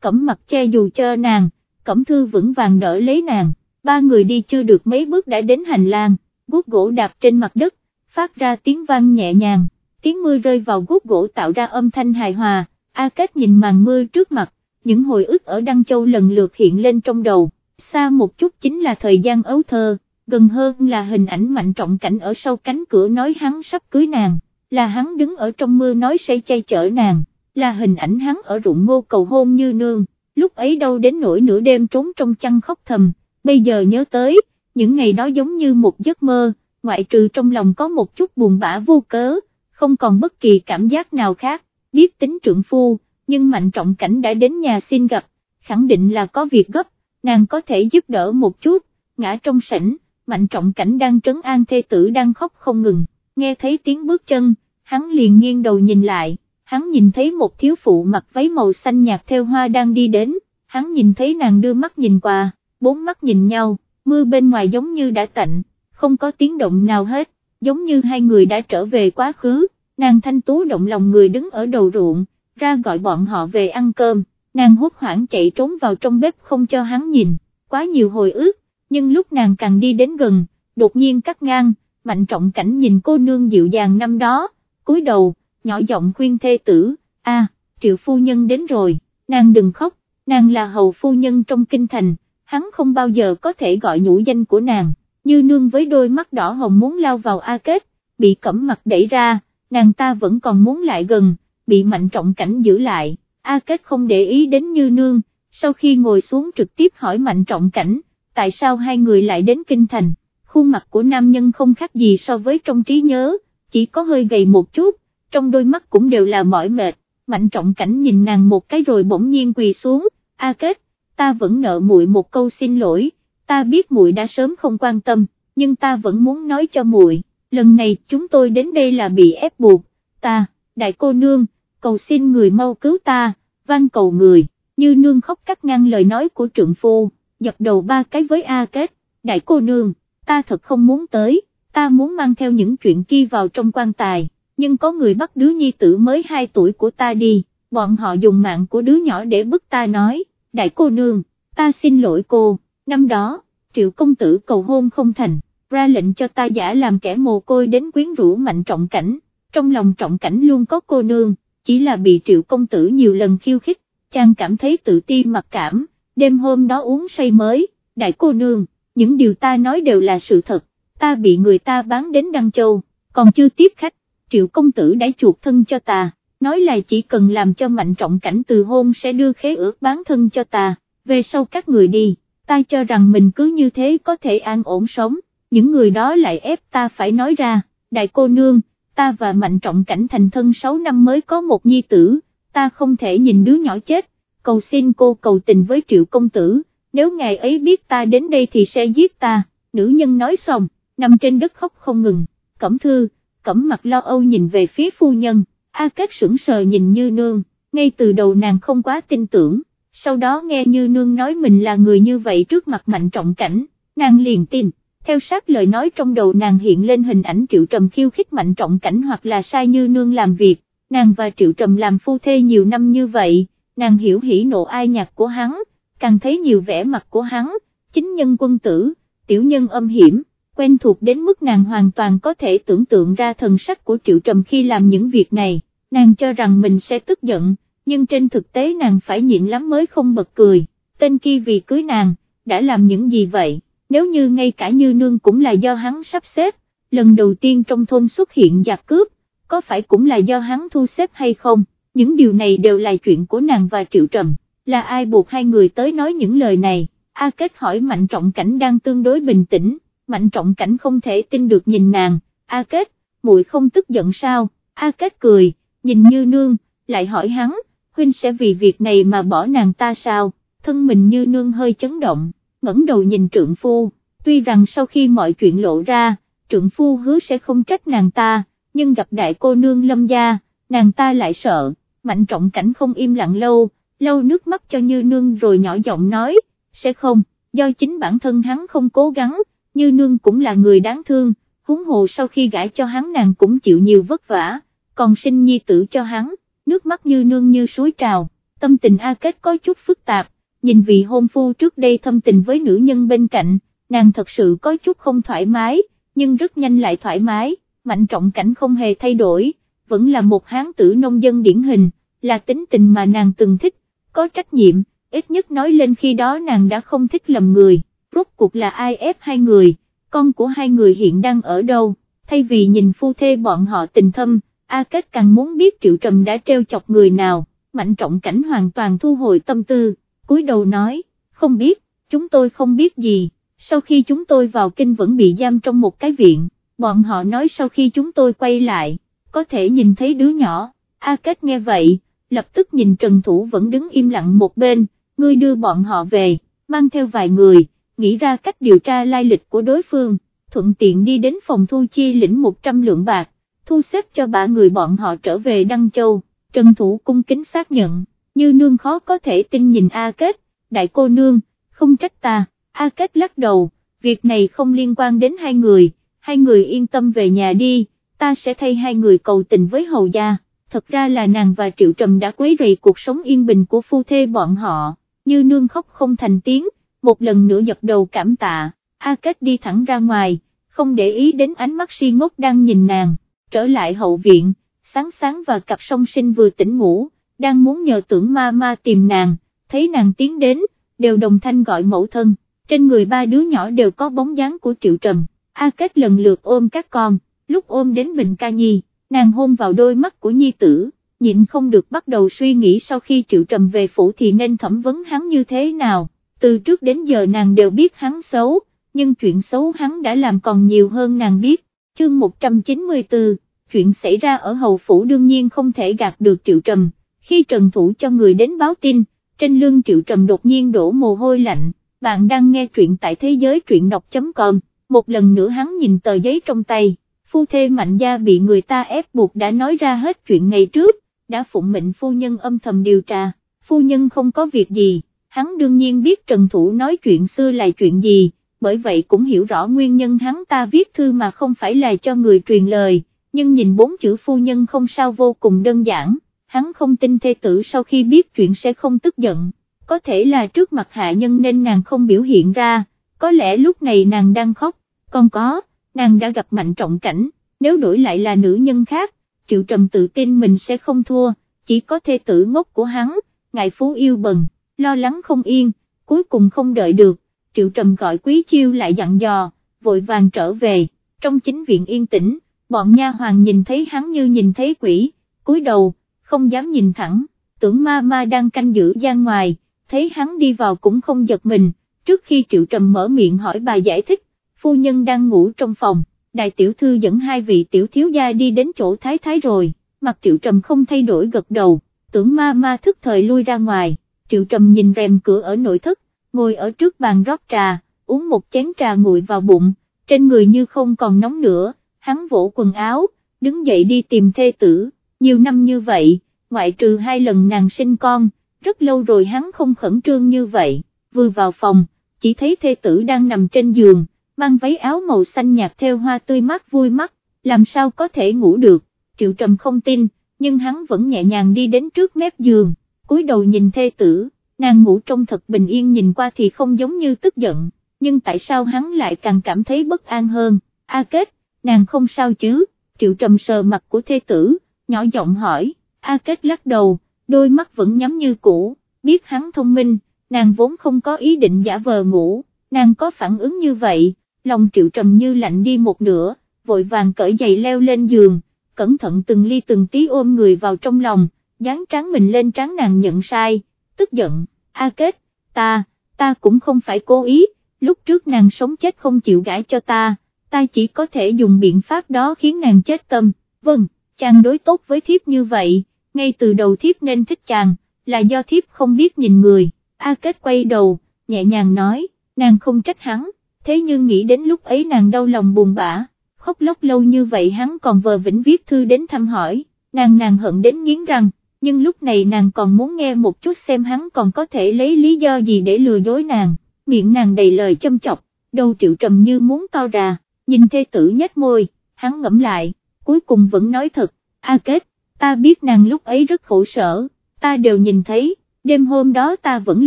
cẩm mặt che dù cho nàng, cẩm thư vững vàng đỡ lấy nàng, ba người đi chưa được mấy bước đã đến hành lang, guốc gỗ đạp trên mặt đất, phát ra tiếng vang nhẹ nhàng, tiếng mưa rơi vào guốc gỗ tạo ra âm thanh hài hòa, A Kết nhìn màn mưa trước mặt, những hồi ức ở Đăng Châu lần lượt hiện lên trong đầu, xa một chút chính là thời gian ấu thơ, gần hơn là hình ảnh mạnh trọng cảnh ở sau cánh cửa nói hắn sắp cưới nàng, là hắn đứng ở trong mưa nói say chay chở nàng, là hình ảnh hắn ở ruộng ngô cầu hôn như nương, lúc ấy đâu đến nỗi nửa đêm trốn trong chăn khóc thầm, bây giờ nhớ tới, những ngày đó giống như một giấc mơ, ngoại trừ trong lòng có một chút buồn bã vô cớ, không còn bất kỳ cảm giác nào khác, biết tính trượng phu, nhưng mạnh trọng cảnh đã đến nhà xin gặp, khẳng định là có việc gấp, nàng có thể giúp đỡ một chút, ngã trong sảnh, mạnh trọng cảnh đang trấn an thê tử đang khóc không ngừng, nghe thấy tiếng bước chân, hắn liền nghiêng đầu nhìn lại, hắn nhìn thấy một thiếu phụ mặc váy màu xanh nhạt theo hoa đang đi đến, hắn nhìn thấy nàng đưa mắt nhìn qua, bốn mắt nhìn nhau, mưa bên ngoài giống như đã tạnh, không có tiếng động nào hết, giống như hai người đã trở về quá khứ, nàng thanh tú động lòng người đứng ở đầu ruộng, ra gọi bọn họ về ăn cơm, nàng hốt hoảng chạy trốn vào trong bếp không cho hắn nhìn, quá nhiều hồi ức, nhưng lúc nàng càng đi đến gần, đột nhiên cắt ngang, mạnh trọng cảnh nhìn cô nương dịu dàng năm đó, cúi đầu, nhỏ giọng khuyên thê tử, a triệu phu nhân đến rồi, nàng đừng khóc, nàng là hầu phu nhân trong kinh thành, hắn không bao giờ có thể gọi nhũ danh của nàng, như nương với đôi mắt đỏ hồng muốn lao vào A Kết, bị cẩm mặt đẩy ra, nàng ta vẫn còn muốn lại gần, bị mạnh trọng cảnh giữ lại, A Kết không để ý đến như nương, sau khi ngồi xuống trực tiếp hỏi mạnh trọng cảnh, tại sao hai người lại đến kinh thành, khuôn mặt của nam nhân không khác gì so với trong trí nhớ, chỉ có hơi gầy một chút, trong đôi mắt cũng đều là mỏi mệt, mạnh trọng cảnh nhìn nàng một cái rồi bỗng nhiên quỳ xuống, A Kết, ta vẫn nợ muội một câu xin lỗi, ta biết muội đã sớm không quan tâm, nhưng ta vẫn muốn nói cho muội, lần này chúng tôi đến đây là bị ép buộc, ta, đại cô nương, cầu xin người mau cứu ta, van cầu người, như nương khóc cắt ngang lời nói của trượng phu, dập đầu ba cái với A Kết, đại cô nương, ta thật không muốn tới, ta muốn mang theo những chuyện kia vào trong quan tài, nhưng có người bắt đứa nhi tử mới 2 tuổi của ta đi, bọn họ dùng mạng của đứa nhỏ để bức ta nói, đại cô nương, ta xin lỗi cô, năm đó, triệu công tử cầu hôn không thành, ra lệnh cho ta giả làm kẻ mồ côi đến quyến rũ mạnh trọng cảnh, trong lòng trọng cảnh luôn có cô nương, chỉ là bị triệu công tử nhiều lần khiêu khích, chàng cảm thấy tự ti mặc cảm, đêm hôm đó uống say mới, đại cô nương, những điều ta nói đều là sự thật, ta bị người ta bán đến Đăng Châu, còn chưa tiếp khách, triệu công tử đã chuộc thân cho ta, nói là chỉ cần làm cho mạnh trọng cảnh từ hôn sẽ đưa khế ước bán thân cho ta, về sau các người đi, ta cho rằng mình cứ như thế có thể an ổn sống, những người đó lại ép ta phải nói ra, đại cô nương, ta và mạnh trọng cảnh thành thân 6 năm mới có một nhi tử, ta không thể nhìn đứa nhỏ chết, cầu xin cô cầu tình với triệu công tử, nếu ngài ấy biết ta đến đây thì sẽ giết ta, nữ nhân nói xong, nằm trên đất khóc không ngừng, cẩm thư, cẩm mặt lo âu nhìn về phía phu nhân, A Kết sững sờ nhìn như nương, ngay từ đầu nàng không quá tin tưởng, sau đó nghe như nương nói mình là người như vậy trước mặt mạnh trọng cảnh, nàng liền tin, theo sát lời nói trong đầu nàng hiện lên hình ảnh triệu trầm khiêu khích mạnh trọng cảnh hoặc là sai như nương làm việc, nàng và triệu trầm làm phu thê nhiều năm như vậy, nàng hiểu hỉ nộ ai nhạc của hắn, càng thấy nhiều vẻ mặt của hắn, chính nhân quân tử, tiểu nhân âm hiểm, quen thuộc đến mức nàng hoàn toàn có thể tưởng tượng ra thần sắc của Triệu Trầm khi làm những việc này, nàng cho rằng mình sẽ tức giận, nhưng trên thực tế nàng phải nhịn lắm mới không bật cười, tên kia vì cưới nàng, đã làm những gì vậy, nếu như ngay cả như nương cũng là do hắn sắp xếp, lần đầu tiên trong thôn xuất hiện giặc cướp, có phải cũng là do hắn thu xếp hay không, những điều này đều là chuyện của nàng và Triệu Trầm. Là ai buộc hai người tới nói những lời này, A Kết hỏi Mạnh Trọng Cảnh đang tương đối bình tĩnh, Mạnh Trọng Cảnh không thể tin được nhìn nàng, A Kết, muội không tức giận sao, A Kết cười, nhìn như nương, lại hỏi hắn, huynh sẽ vì việc này mà bỏ nàng ta sao, thân mình như nương hơi chấn động, ngẩng đầu nhìn trượng phu, tuy rằng sau khi mọi chuyện lộ ra, trượng phu hứa sẽ không trách nàng ta, nhưng gặp đại cô nương lâm gia, nàng ta lại sợ, Mạnh Trọng Cảnh không im lặng lâu, lâu nước mắt cho Như Nương rồi nhỏ giọng nói, sẽ không, do chính bản thân hắn không cố gắng, Như Nương cũng là người đáng thương, huống hồ sau khi gãi cho hắn nàng cũng chịu nhiều vất vả, còn sinh nhi tử cho hắn, nước mắt Như Nương như suối trào, tâm tình A Kết có chút phức tạp, nhìn vị hôn phu trước đây thâm tình với nữ nhân bên cạnh, nàng thật sự có chút không thoải mái, nhưng rất nhanh lại thoải mái, mạnh trọng cảnh không hề thay đổi, vẫn là một hán tử nông dân điển hình, là tính tình mà nàng từng thích, có trách nhiệm, ít nhất nói lên khi đó nàng đã không thích lầm người, rốt cuộc là ai ép hai người, con của hai người hiện đang ở đâu, thay vì nhìn phu thê bọn họ tình thâm, A Kết càng muốn biết Triệu Trầm đã treo chọc người nào, mạnh trọng cảnh hoàn toàn thu hồi tâm tư, cúi đầu nói, không biết, chúng tôi không biết gì, sau khi chúng tôi vào kinh vẫn bị giam trong một cái viện, bọn họ nói sau khi chúng tôi quay lại, có thể nhìn thấy đứa nhỏ, A Kết nghe vậy, lập tức nhìn Trần Thủ vẫn đứng im lặng một bên, ngươi đưa bọn họ về, mang theo vài người, nghĩ ra cách điều tra lai lịch của đối phương, thuận tiện đi đến phòng thu chi lĩnh 100 lượng bạc, thu xếp cho ba người bọn họ trở về Đăng Châu, Trần Thủ cung kính xác nhận, như nương khó có thể tin nhìn A Kết, đại cô nương, không trách ta, A Kết lắc đầu, việc này không liên quan đến hai người, hai người yên tâm về nhà đi, ta sẽ thay hai người cầu tình với hầu gia, thật ra là nàng và Triệu Trầm đã quấy rầy cuộc sống yên bình của phu thê bọn họ, như nương khóc không thành tiếng, một lần nữa giật đầu cảm tạ, A Kết đi thẳng ra ngoài, không để ý đến ánh mắt si ngốc đang nhìn nàng, trở lại hậu viện, sáng sáng và cặp song sinh vừa tỉnh ngủ, đang muốn nhờ tưởng ma ma tìm nàng, thấy nàng tiến đến, đều đồng thanh gọi mẫu thân, trên người ba đứa nhỏ đều có bóng dáng của Triệu Trầm, A Kết lần lượt ôm các con, lúc ôm đến Bình Ca Nhi, nàng hôn vào đôi mắt của Nhi tử, nhịn không được bắt đầu suy nghĩ sau khi Triệu Trầm về phủ thì nên thẩm vấn hắn như thế nào, từ trước đến giờ nàng đều biết hắn xấu, nhưng chuyện xấu hắn đã làm còn nhiều hơn nàng biết, chương 194, chuyện xảy ra ở hầu phủ đương nhiên không thể gạt được Triệu Trầm, khi Trần Thủ cho người đến báo tin, trên lưng Triệu Trầm đột nhiên đổ mồ hôi lạnh, bạn đang nghe truyện tại thế giới truyện đọc.com, một lần nữa hắn nhìn tờ giấy trong tay, phu thê mạnh gia bị người ta ép buộc đã nói ra hết chuyện ngày trước, đã phụng mệnh phu nhân âm thầm điều tra, phu nhân không có việc gì, hắn đương nhiên biết Trần Thủ nói chuyện xưa là chuyện gì, bởi vậy cũng hiểu rõ nguyên nhân hắn ta viết thư mà không phải là cho người truyền lời, nhưng nhìn bốn chữ phu nhân không sao vô cùng đơn giản, hắn không tin thê tử sau khi biết chuyện sẽ không tức giận, có thể là trước mặt hạ nhân nên nàng không biểu hiện ra, có lẽ lúc này nàng đang khóc, còn có, nàng đã gặp mạnh trọng cảnh, nếu đổi lại là nữ nhân khác, Triệu Trầm tự tin mình sẽ không thua, chỉ có thê tử ngốc của hắn, ngài phú yêu bần, lo lắng không yên, cuối cùng không đợi được, Triệu Trầm gọi Quý Chiêu lại dặn dò, vội vàng trở về, trong chính viện yên tĩnh, bọn nha hoàng nhìn thấy hắn như nhìn thấy quỷ, cúi đầu, không dám nhìn thẳng, tưởng ma ma đang canh giữ gian ngoài, thấy hắn đi vào cũng không giật mình, trước khi Triệu Trầm mở miệng hỏi bà giải thích, phu nhân đang ngủ trong phòng, đại tiểu thư dẫn hai vị tiểu thiếu gia đi đến chỗ thái thái rồi, mặt Triệu Trầm không thay đổi gật đầu, tưởng ma ma thức thời lui ra ngoài, Triệu Trầm nhìn rèm cửa ở nội thất, ngồi ở trước bàn rót trà, uống một chén trà nguội vào bụng, trên người như không còn nóng nữa, hắn vỗ quần áo, đứng dậy đi tìm thê tử, nhiều năm như vậy, ngoại trừ hai lần nàng sinh con, rất lâu rồi hắn không khẩn trương như vậy, vừa vào phòng, chỉ thấy thê tử đang nằm trên giường, mang váy áo màu xanh nhạt theo hoa tươi mát vui mắt, làm sao có thể ngủ được, triệu trầm không tin, nhưng hắn vẫn nhẹ nhàng đi đến trước mép giường, cúi đầu nhìn thê tử, nàng ngủ trong thật bình yên nhìn qua thì không giống như tức giận, nhưng tại sao hắn lại càng cảm thấy bất an hơn, A Kết, nàng không sao chứ, triệu trầm sờ mặt của thê tử, nhỏ giọng hỏi, A Kết lắc đầu, đôi mắt vẫn nhắm như cũ, biết hắn thông minh, nàng vốn không có ý định giả vờ ngủ, nàng có phản ứng như vậy, lòng triệu trầm như lạnh đi một nửa, vội vàng cởi giày leo lên giường, cẩn thận từng ly từng tí ôm người vào trong lòng, dán trán mình lên trán nàng nhận sai, tức giận, A Kết, ta, ta cũng không phải cố ý, lúc trước nàng sống chết không chịu gãi cho ta, ta chỉ có thể dùng biện pháp đó khiến nàng chết tâm, vâng, chàng đối tốt với thiếp như vậy, ngay từ đầu thiếp nên thích chàng, là do thiếp không biết nhìn người, A Kết quay đầu, nhẹ nhàng nói, nàng không trách hắn, thế nhưng nghĩ đến lúc ấy nàng đau lòng buồn bã, khóc lóc lâu như vậy hắn còn vờ vĩnh viết thư đến thăm hỏi, nàng nàng hận đến nghiến răng, nhưng lúc này nàng còn muốn nghe một chút xem hắn còn có thể lấy lý do gì để lừa dối nàng, miệng nàng đầy lời châm chọc, đầu triệu trầm như muốn to ra, nhìn thê tử nhếch môi, hắn ngẫm lại, cuối cùng vẫn nói thật, A Kết, ta biết nàng lúc ấy rất khổ sở, ta đều nhìn thấy, đêm hôm đó ta vẫn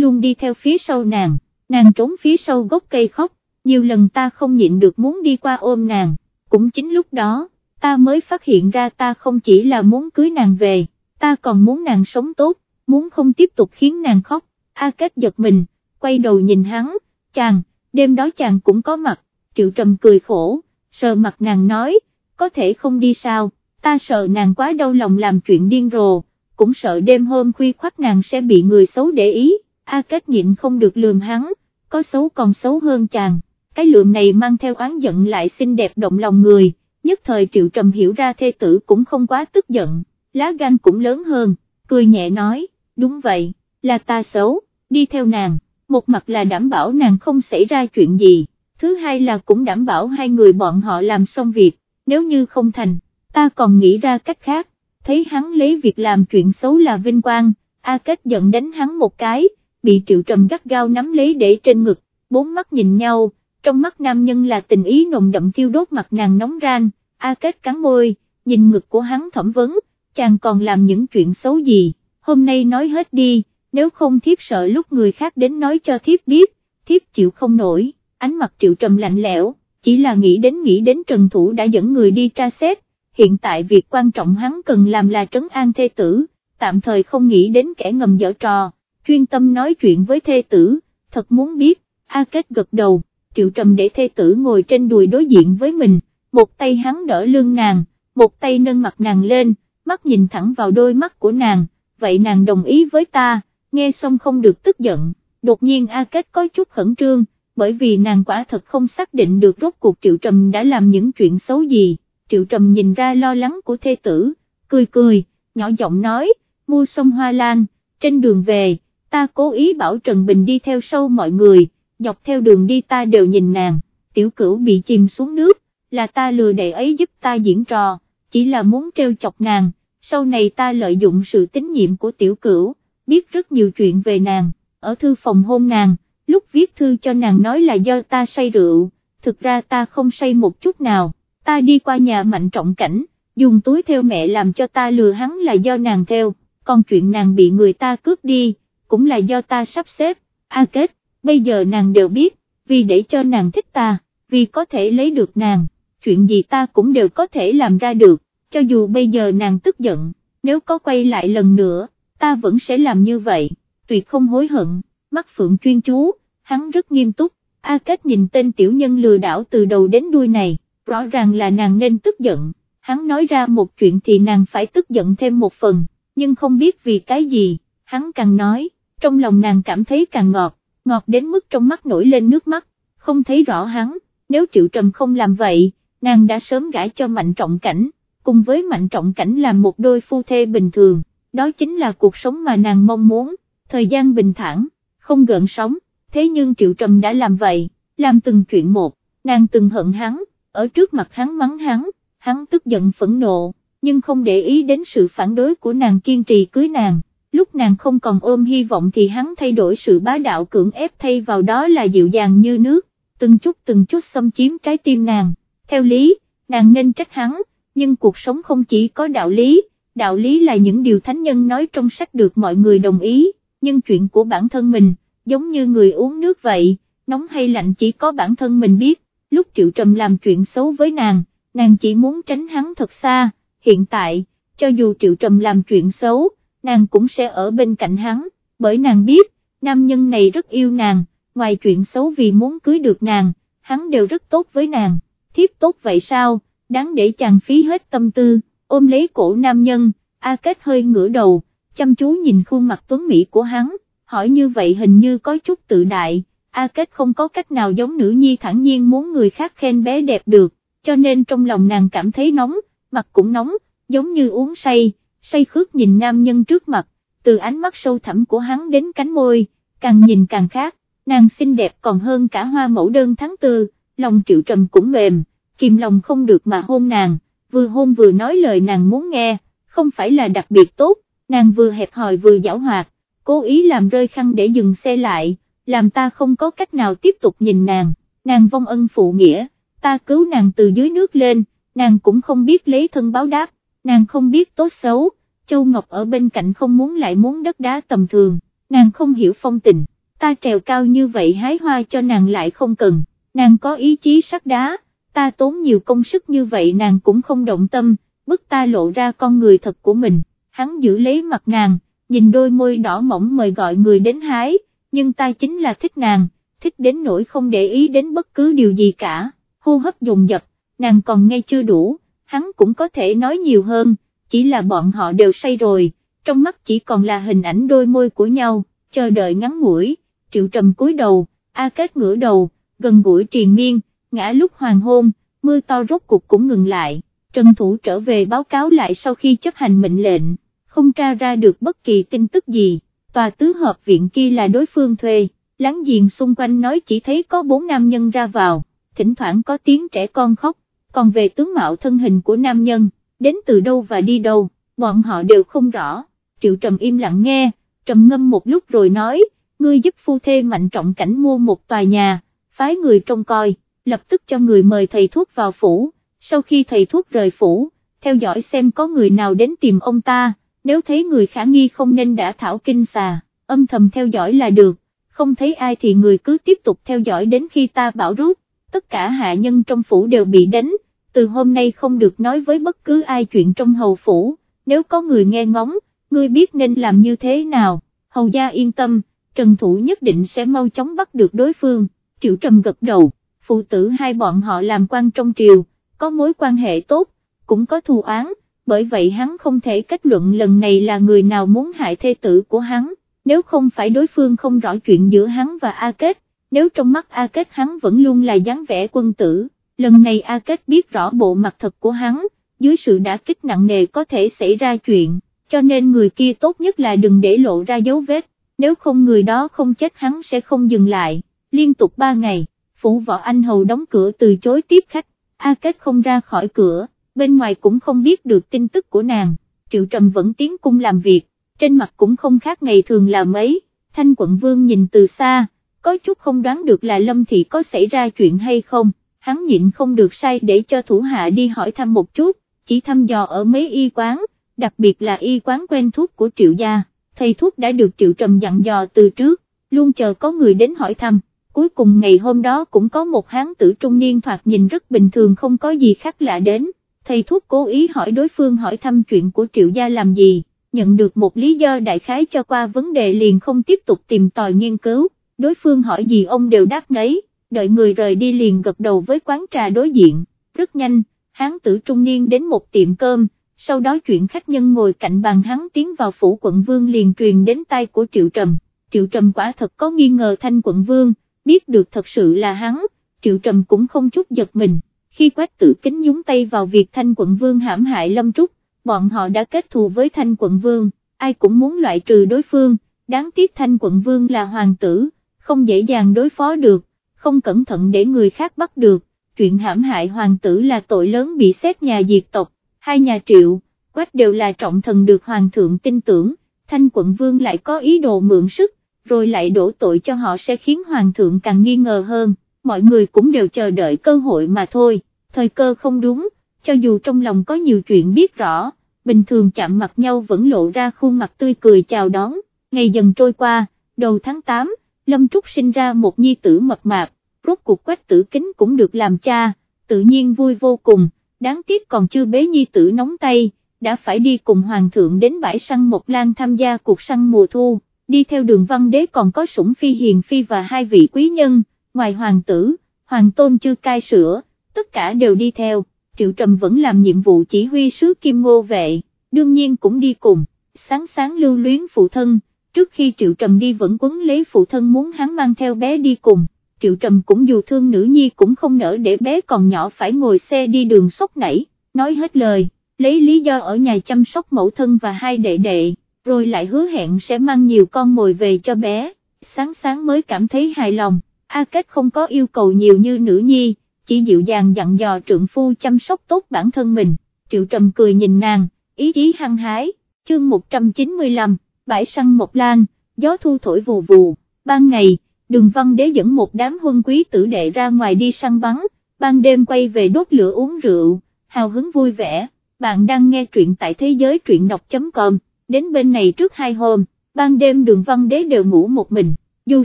luôn đi theo phía sau nàng, nàng trốn phía sau gốc cây khóc, nhiều lần ta không nhịn được muốn đi qua ôm nàng, cũng chính lúc đó, ta mới phát hiện ra ta không chỉ là muốn cưới nàng về, ta còn muốn nàng sống tốt, muốn không tiếp tục khiến nàng khóc, A Kết giật mình, quay đầu nhìn hắn, chàng, đêm đó chàng cũng có mặt, triệu trầm cười khổ, sờ mặt nàng nói, có thể không đi sao, ta sợ nàng quá đau lòng làm chuyện điên rồ, cũng sợ đêm hôm khuya khoắt nàng sẽ bị người xấu để ý, A Kết nhịn không được lườm hắn, có xấu còn xấu hơn chàng, cái lượm này mang theo oán giận lại xinh đẹp động lòng người, nhất thời triệu trầm hiểu ra thê tử cũng không quá tức giận, lá gan cũng lớn hơn, cười nhẹ nói, đúng vậy, là ta xấu, đi theo nàng, một mặt là đảm bảo nàng không xảy ra chuyện gì, thứ hai là cũng đảm bảo hai người bọn họ làm xong việc, nếu như không thành, ta còn nghĩ ra cách khác, thấy hắn lấy việc làm chuyện xấu là vinh quang, A Kết giận đánh hắn một cái, bị Triệu Trầm gắt gao nắm lấy để trên ngực, bốn mắt nhìn nhau, trong mắt nam nhân là tình ý nồng đậm thiêu đốt mặt nàng nóng ran, A Kết cắn môi, nhìn ngực của hắn thẩm vấn, chàng còn làm những chuyện xấu gì, hôm nay nói hết đi, nếu không thiếp sợ lúc người khác đến nói cho thiếp biết, thiếp chịu không nổi, ánh mặt Triệu Trầm lạnh lẽo, chỉ là nghĩ đến nghĩ đến Trần Thủ đã dẫn người đi tra xét, hiện tại việc quan trọng hắn cần làm là trấn an thê tử, tạm thời không nghĩ đến kẻ ngầm dở trò, chuyên tâm nói chuyện với thê tử, thật muốn biết, A Kết gật đầu, Triệu Trầm để thê tử ngồi trên đùi đối diện với mình, một tay hắn đỡ lưng nàng, một tay nâng mặt nàng lên, mắt nhìn thẳng vào đôi mắt của nàng, vậy nàng đồng ý với ta, nghe xong không được tức giận, đột nhiên A Kết có chút khẩn trương, bởi vì nàng quả thật không xác định được rốt cuộc Triệu Trầm đã làm những chuyện xấu gì, Triệu Trầm nhìn ra lo lắng của thê tử, cười cười, nhỏ giọng nói, mua xong hoa lan, trên đường về, ta cố ý bảo Trần Bình đi theo sau mọi người, dọc theo đường đi ta đều nhìn nàng, tiểu cửu bị chìm xuống nước, là ta lừa đệ ấy giúp ta diễn trò, chỉ là muốn treo chọc nàng, sau này ta lợi dụng sự tín nhiệm của tiểu cửu, biết rất nhiều chuyện về nàng, ở thư phòng hôn nàng, lúc viết thư cho nàng nói là do ta say rượu, thực ra ta không say một chút nào, ta đi qua nhà mạnh trọng cảnh, dùng túi theo mẹ làm cho ta lừa hắn là do nàng theo, còn chuyện nàng bị người ta cướp đi, cũng là do ta sắp xếp, a kết, bây giờ nàng đều biết, vì để cho nàng thích ta, vì có thể lấy được nàng, chuyện gì ta cũng đều có thể làm ra được, cho dù bây giờ nàng tức giận, nếu có quay lại lần nữa, ta vẫn sẽ làm như vậy, tuyệt không hối hận, mắt phượng chuyên chú, hắn rất nghiêm túc, A Kết nhìn tên tiểu nhân lừa đảo từ đầu đến đuôi này, rõ ràng là nàng nên tức giận, hắn nói ra một chuyện thì nàng phải tức giận thêm một phần, nhưng không biết vì cái gì, hắn càng nói, trong lòng nàng cảm thấy càng ngọt, ngọt đến mức trong mắt nổi lên nước mắt, không thấy rõ hắn, nếu Triệu Trầm không làm vậy, nàng đã sớm gãi cho Mạnh Trọng Cảnh, cùng với Mạnh Trọng Cảnh làm một đôi phu thê bình thường, đó chính là cuộc sống mà nàng mong muốn, thời gian bình thản, không gợn sóng, thế nhưng Triệu Trầm đã làm vậy, làm từng chuyện một, nàng từng hận hắn, ở trước mặt hắn mắng hắn, hắn tức giận phẫn nộ, nhưng không để ý đến sự phản đối của nàng kiên trì cưới nàng, lúc nàng không còn ôm hy vọng thì hắn thay đổi sự bá đạo cưỡng ép thay vào đó là dịu dàng như nước, từng chút từng chút xâm chiếm trái tim nàng, theo lý, nàng nên trách hắn, nhưng cuộc sống không chỉ có đạo lý, đạo lý là những điều thánh nhân nói trong sách được mọi người đồng ý, nhưng chuyện của bản thân mình, giống như người uống nước vậy, nóng hay lạnh chỉ có bản thân mình biết, lúc Triệu Trầm làm chuyện xấu với nàng, nàng chỉ muốn tránh hắn thật xa, hiện tại, cho dù Triệu Trầm làm chuyện xấu, nàng cũng sẽ ở bên cạnh hắn, bởi nàng biết, nam nhân này rất yêu nàng, ngoài chuyện xấu vì muốn cưới được nàng, hắn đều rất tốt với nàng, thiếp tốt vậy sao, đáng để chàng phí hết tâm tư, ôm lấy cổ nam nhân, A Kết hơi ngửa đầu, chăm chú nhìn khuôn mặt tuấn mỹ của hắn, hỏi như vậy hình như có chút tự đại, A Kết không có cách nào giống nữ nhi thẳng nhiên muốn người khác khen bé đẹp được, cho nên trong lòng nàng cảm thấy nóng, mặt cũng nóng, giống như uống say, say khước nhìn nam nhân trước mặt, từ ánh mắt sâu thẳm của hắn đến cánh môi, càng nhìn càng khác, nàng xinh đẹp còn hơn cả hoa mẫu đơn tháng tư, lòng triệu trầm cũng mềm, kìm lòng không được mà hôn nàng, vừa hôn vừa nói lời nàng muốn nghe, không phải là đặc biệt tốt, nàng vừa hẹp hòi vừa giảo hoạt, cố ý làm rơi khăn để dừng xe lại, làm ta không có cách nào tiếp tục nhìn nàng, nàng vong ân phụ nghĩa, ta cứu nàng từ dưới nước lên, nàng cũng không biết lấy thân báo đáp, nàng không biết tốt xấu, Châu Ngọc ở bên cạnh không muốn lại muốn đất đá tầm thường, nàng không hiểu phong tình, ta trèo cao như vậy hái hoa cho nàng lại không cần, nàng có ý chí sắt đá, ta tốn nhiều công sức như vậy nàng cũng không động tâm, bức ta lộ ra con người thật của mình, hắn giữ lấy mặt nàng, nhìn đôi môi đỏ mỏng mời gọi người đến hái, nhưng ta chính là thích nàng, thích đến nỗi không để ý đến bất cứ điều gì cả, hô hấp dồn dập, nàng còn nghe chưa đủ, hắn cũng có thể nói nhiều hơn, chỉ là bọn họ đều say rồi, trong mắt chỉ còn là hình ảnh đôi môi của nhau, chờ đợi ngắn ngủi, triệu trầm cúi đầu, A Kết ngửa đầu, gần gũi triền miên, ngã lúc hoàng hôn, mưa to rốt cục cũng ngừng lại, Trần Thủ trở về báo cáo lại sau khi chấp hành mệnh lệnh, không tra ra được bất kỳ tin tức gì, tòa tứ hợp viện kia là đối phương thuê, láng giềng xung quanh nói chỉ thấy có bốn nam nhân ra vào, thỉnh thoảng có tiếng trẻ con khóc, còn về tướng mạo thân hình của nam nhân, đến từ đâu và đi đâu, bọn họ đều không rõ, triệu trầm im lặng nghe, trầm ngâm một lúc rồi nói, ngươi giúp phu thê mạnh trọng cảnh mua một tòa nhà, phái người trông coi, lập tức cho người mời thầy thuốc vào phủ, sau khi thầy thuốc rời phủ, theo dõi xem có người nào đến tìm ông ta, nếu thấy người khả nghi không nên đã thảo kinh xà, âm thầm theo dõi là được, không thấy ai thì người cứ tiếp tục theo dõi đến khi ta bảo rút, tất cả hạ nhân trong phủ đều bị đánh, từ hôm nay không được nói với bất cứ ai chuyện trong hầu phủ, nếu có người nghe ngóng, ngươi biết nên làm như thế nào, hầu gia yên tâm, Trần Thủ nhất định sẽ mau chóng bắt được đối phương, Triệu Trầm gật đầu, phụ tử hai bọn họ làm quan trong triều, có mối quan hệ tốt, cũng có thù án, bởi vậy hắn không thể kết luận lần này là người nào muốn hại thê tử của hắn, nếu không phải đối phương không rõ chuyện giữa hắn và A Kết, nếu trong mắt A Kết hắn vẫn luôn là dáng vẻ quân tử, lần này A Kết biết rõ bộ mặt thật của hắn, dưới sự đã kích nặng nề có thể xảy ra chuyện, cho nên người kia tốt nhất là đừng để lộ ra dấu vết, nếu không người đó không chết hắn sẽ không dừng lại, liên tục ba ngày, phủ võ anh hầu đóng cửa từ chối tiếp khách, A Kết không ra khỏi cửa, bên ngoài cũng không biết được tin tức của nàng, Triệu Trầm vẫn tiến cung làm việc, trên mặt cũng không khác ngày thường là mấy, thanh quận vương nhìn từ xa, có chút không đoán được là Lâm Thị có xảy ra chuyện hay không, hắn nhịn không được sai để cho thủ hạ đi hỏi thăm một chút, chỉ thăm dò ở mấy y quán, đặc biệt là y quán quen thuốc của Triệu gia, thầy thuốc đã được Triệu Trầm dặn dò từ trước, luôn chờ có người đến hỏi thăm. Cuối cùng ngày hôm đó cũng có một hán tử trung niên thoạt nhìn rất bình thường không có gì khác lạ đến, thầy thuốc cố ý hỏi đối phương hỏi thăm chuyện của triệu gia làm gì, nhận được một lý do đại khái cho qua vấn đề liền không tiếp tục tìm tòi nghiên cứu, đối phương hỏi gì ông đều đáp nấy, đợi người rời đi liền gật đầu với quán trà đối diện, rất nhanh, hán tử trung niên đến một tiệm cơm, sau đó chuyện khách nhân ngồi cạnh bàn hắn tiến vào phủ quận vương liền truyền đến tay của triệu trầm, triệu trầm quả thật có nghi ngờ thanh quận vương, biết được thật sự là hắn, Triệu Trầm cũng không chút giật mình, khi quách tử kính nhúng tay vào việc thanh quận vương hãm hại Lâm Trúc, bọn họ đã kết thù với thanh quận vương, ai cũng muốn loại trừ đối phương, đáng tiếc thanh quận vương là hoàng tử, không dễ dàng đối phó được, không cẩn thận để người khác bắt được, chuyện hãm hại hoàng tử là tội lớn bị xét nhà diệt tộc, hai nhà triệu, quách đều là trọng thần được hoàng thượng tin tưởng, thanh quận vương lại có ý đồ mượn sức, rồi lại đổ tội cho họ sẽ khiến hoàng thượng càng nghi ngờ hơn, mọi người cũng đều chờ đợi cơ hội mà thôi, thời cơ không đúng, cho dù trong lòng có nhiều chuyện biết rõ, bình thường chạm mặt nhau vẫn lộ ra khuôn mặt tươi cười chào đón, ngày dần trôi qua, đầu tháng 8, Lâm Trúc sinh ra một nhi tử mập mạp, rốt cuộc quách tử kính cũng được làm cha, tự nhiên vui vô cùng, đáng tiếc còn chưa bế nhi tử nóng tay, đã phải đi cùng hoàng thượng đến bãi săn Mộc Lan tham gia cuộc săn mùa thu đi theo đường văn đế còn có sủng phi hiền phi và hai vị quý nhân, ngoài hoàng tử, hoàng tôn chưa cai sữa, tất cả đều đi theo, triệu trầm vẫn làm nhiệm vụ chỉ huy sứ kim ngô vệ, đương nhiên cũng đi cùng, sáng sáng lưu luyến phụ thân, trước khi triệu trầm đi vẫn quấn lấy phụ thân muốn hắn mang theo bé đi cùng. Triệu Trầm cũng dù thương nữ nhi cũng không nỡ để bé còn nhỏ phải ngồi xe đi đường sốc nảy, nói hết lời, lấy lý do ở nhà chăm sóc mẫu thân và hai đệ đệ, rồi lại hứa hẹn sẽ mang nhiều con mồi về cho bé, sáng sáng mới cảm thấy hài lòng, A Kết không có yêu cầu nhiều như nữ nhi, chỉ dịu dàng dặn dò trượng phu chăm sóc tốt bản thân mình, Triệu Trầm cười nhìn nàng, ý chí hăng hái, chương 195, bãi săn Mộc Lan, gió thu thổi vù vù, ban ngày, đường văn đế dẫn một đám huân quý tử đệ ra ngoài đi săn bắn, ban đêm quay về đốt lửa uống rượu, hào hứng vui vẻ, bạn đang nghe truyện tại thế giới truyện đọc.com đến bên này trước hai hôm, ban đêm đường văn đế đều ngủ một mình, dù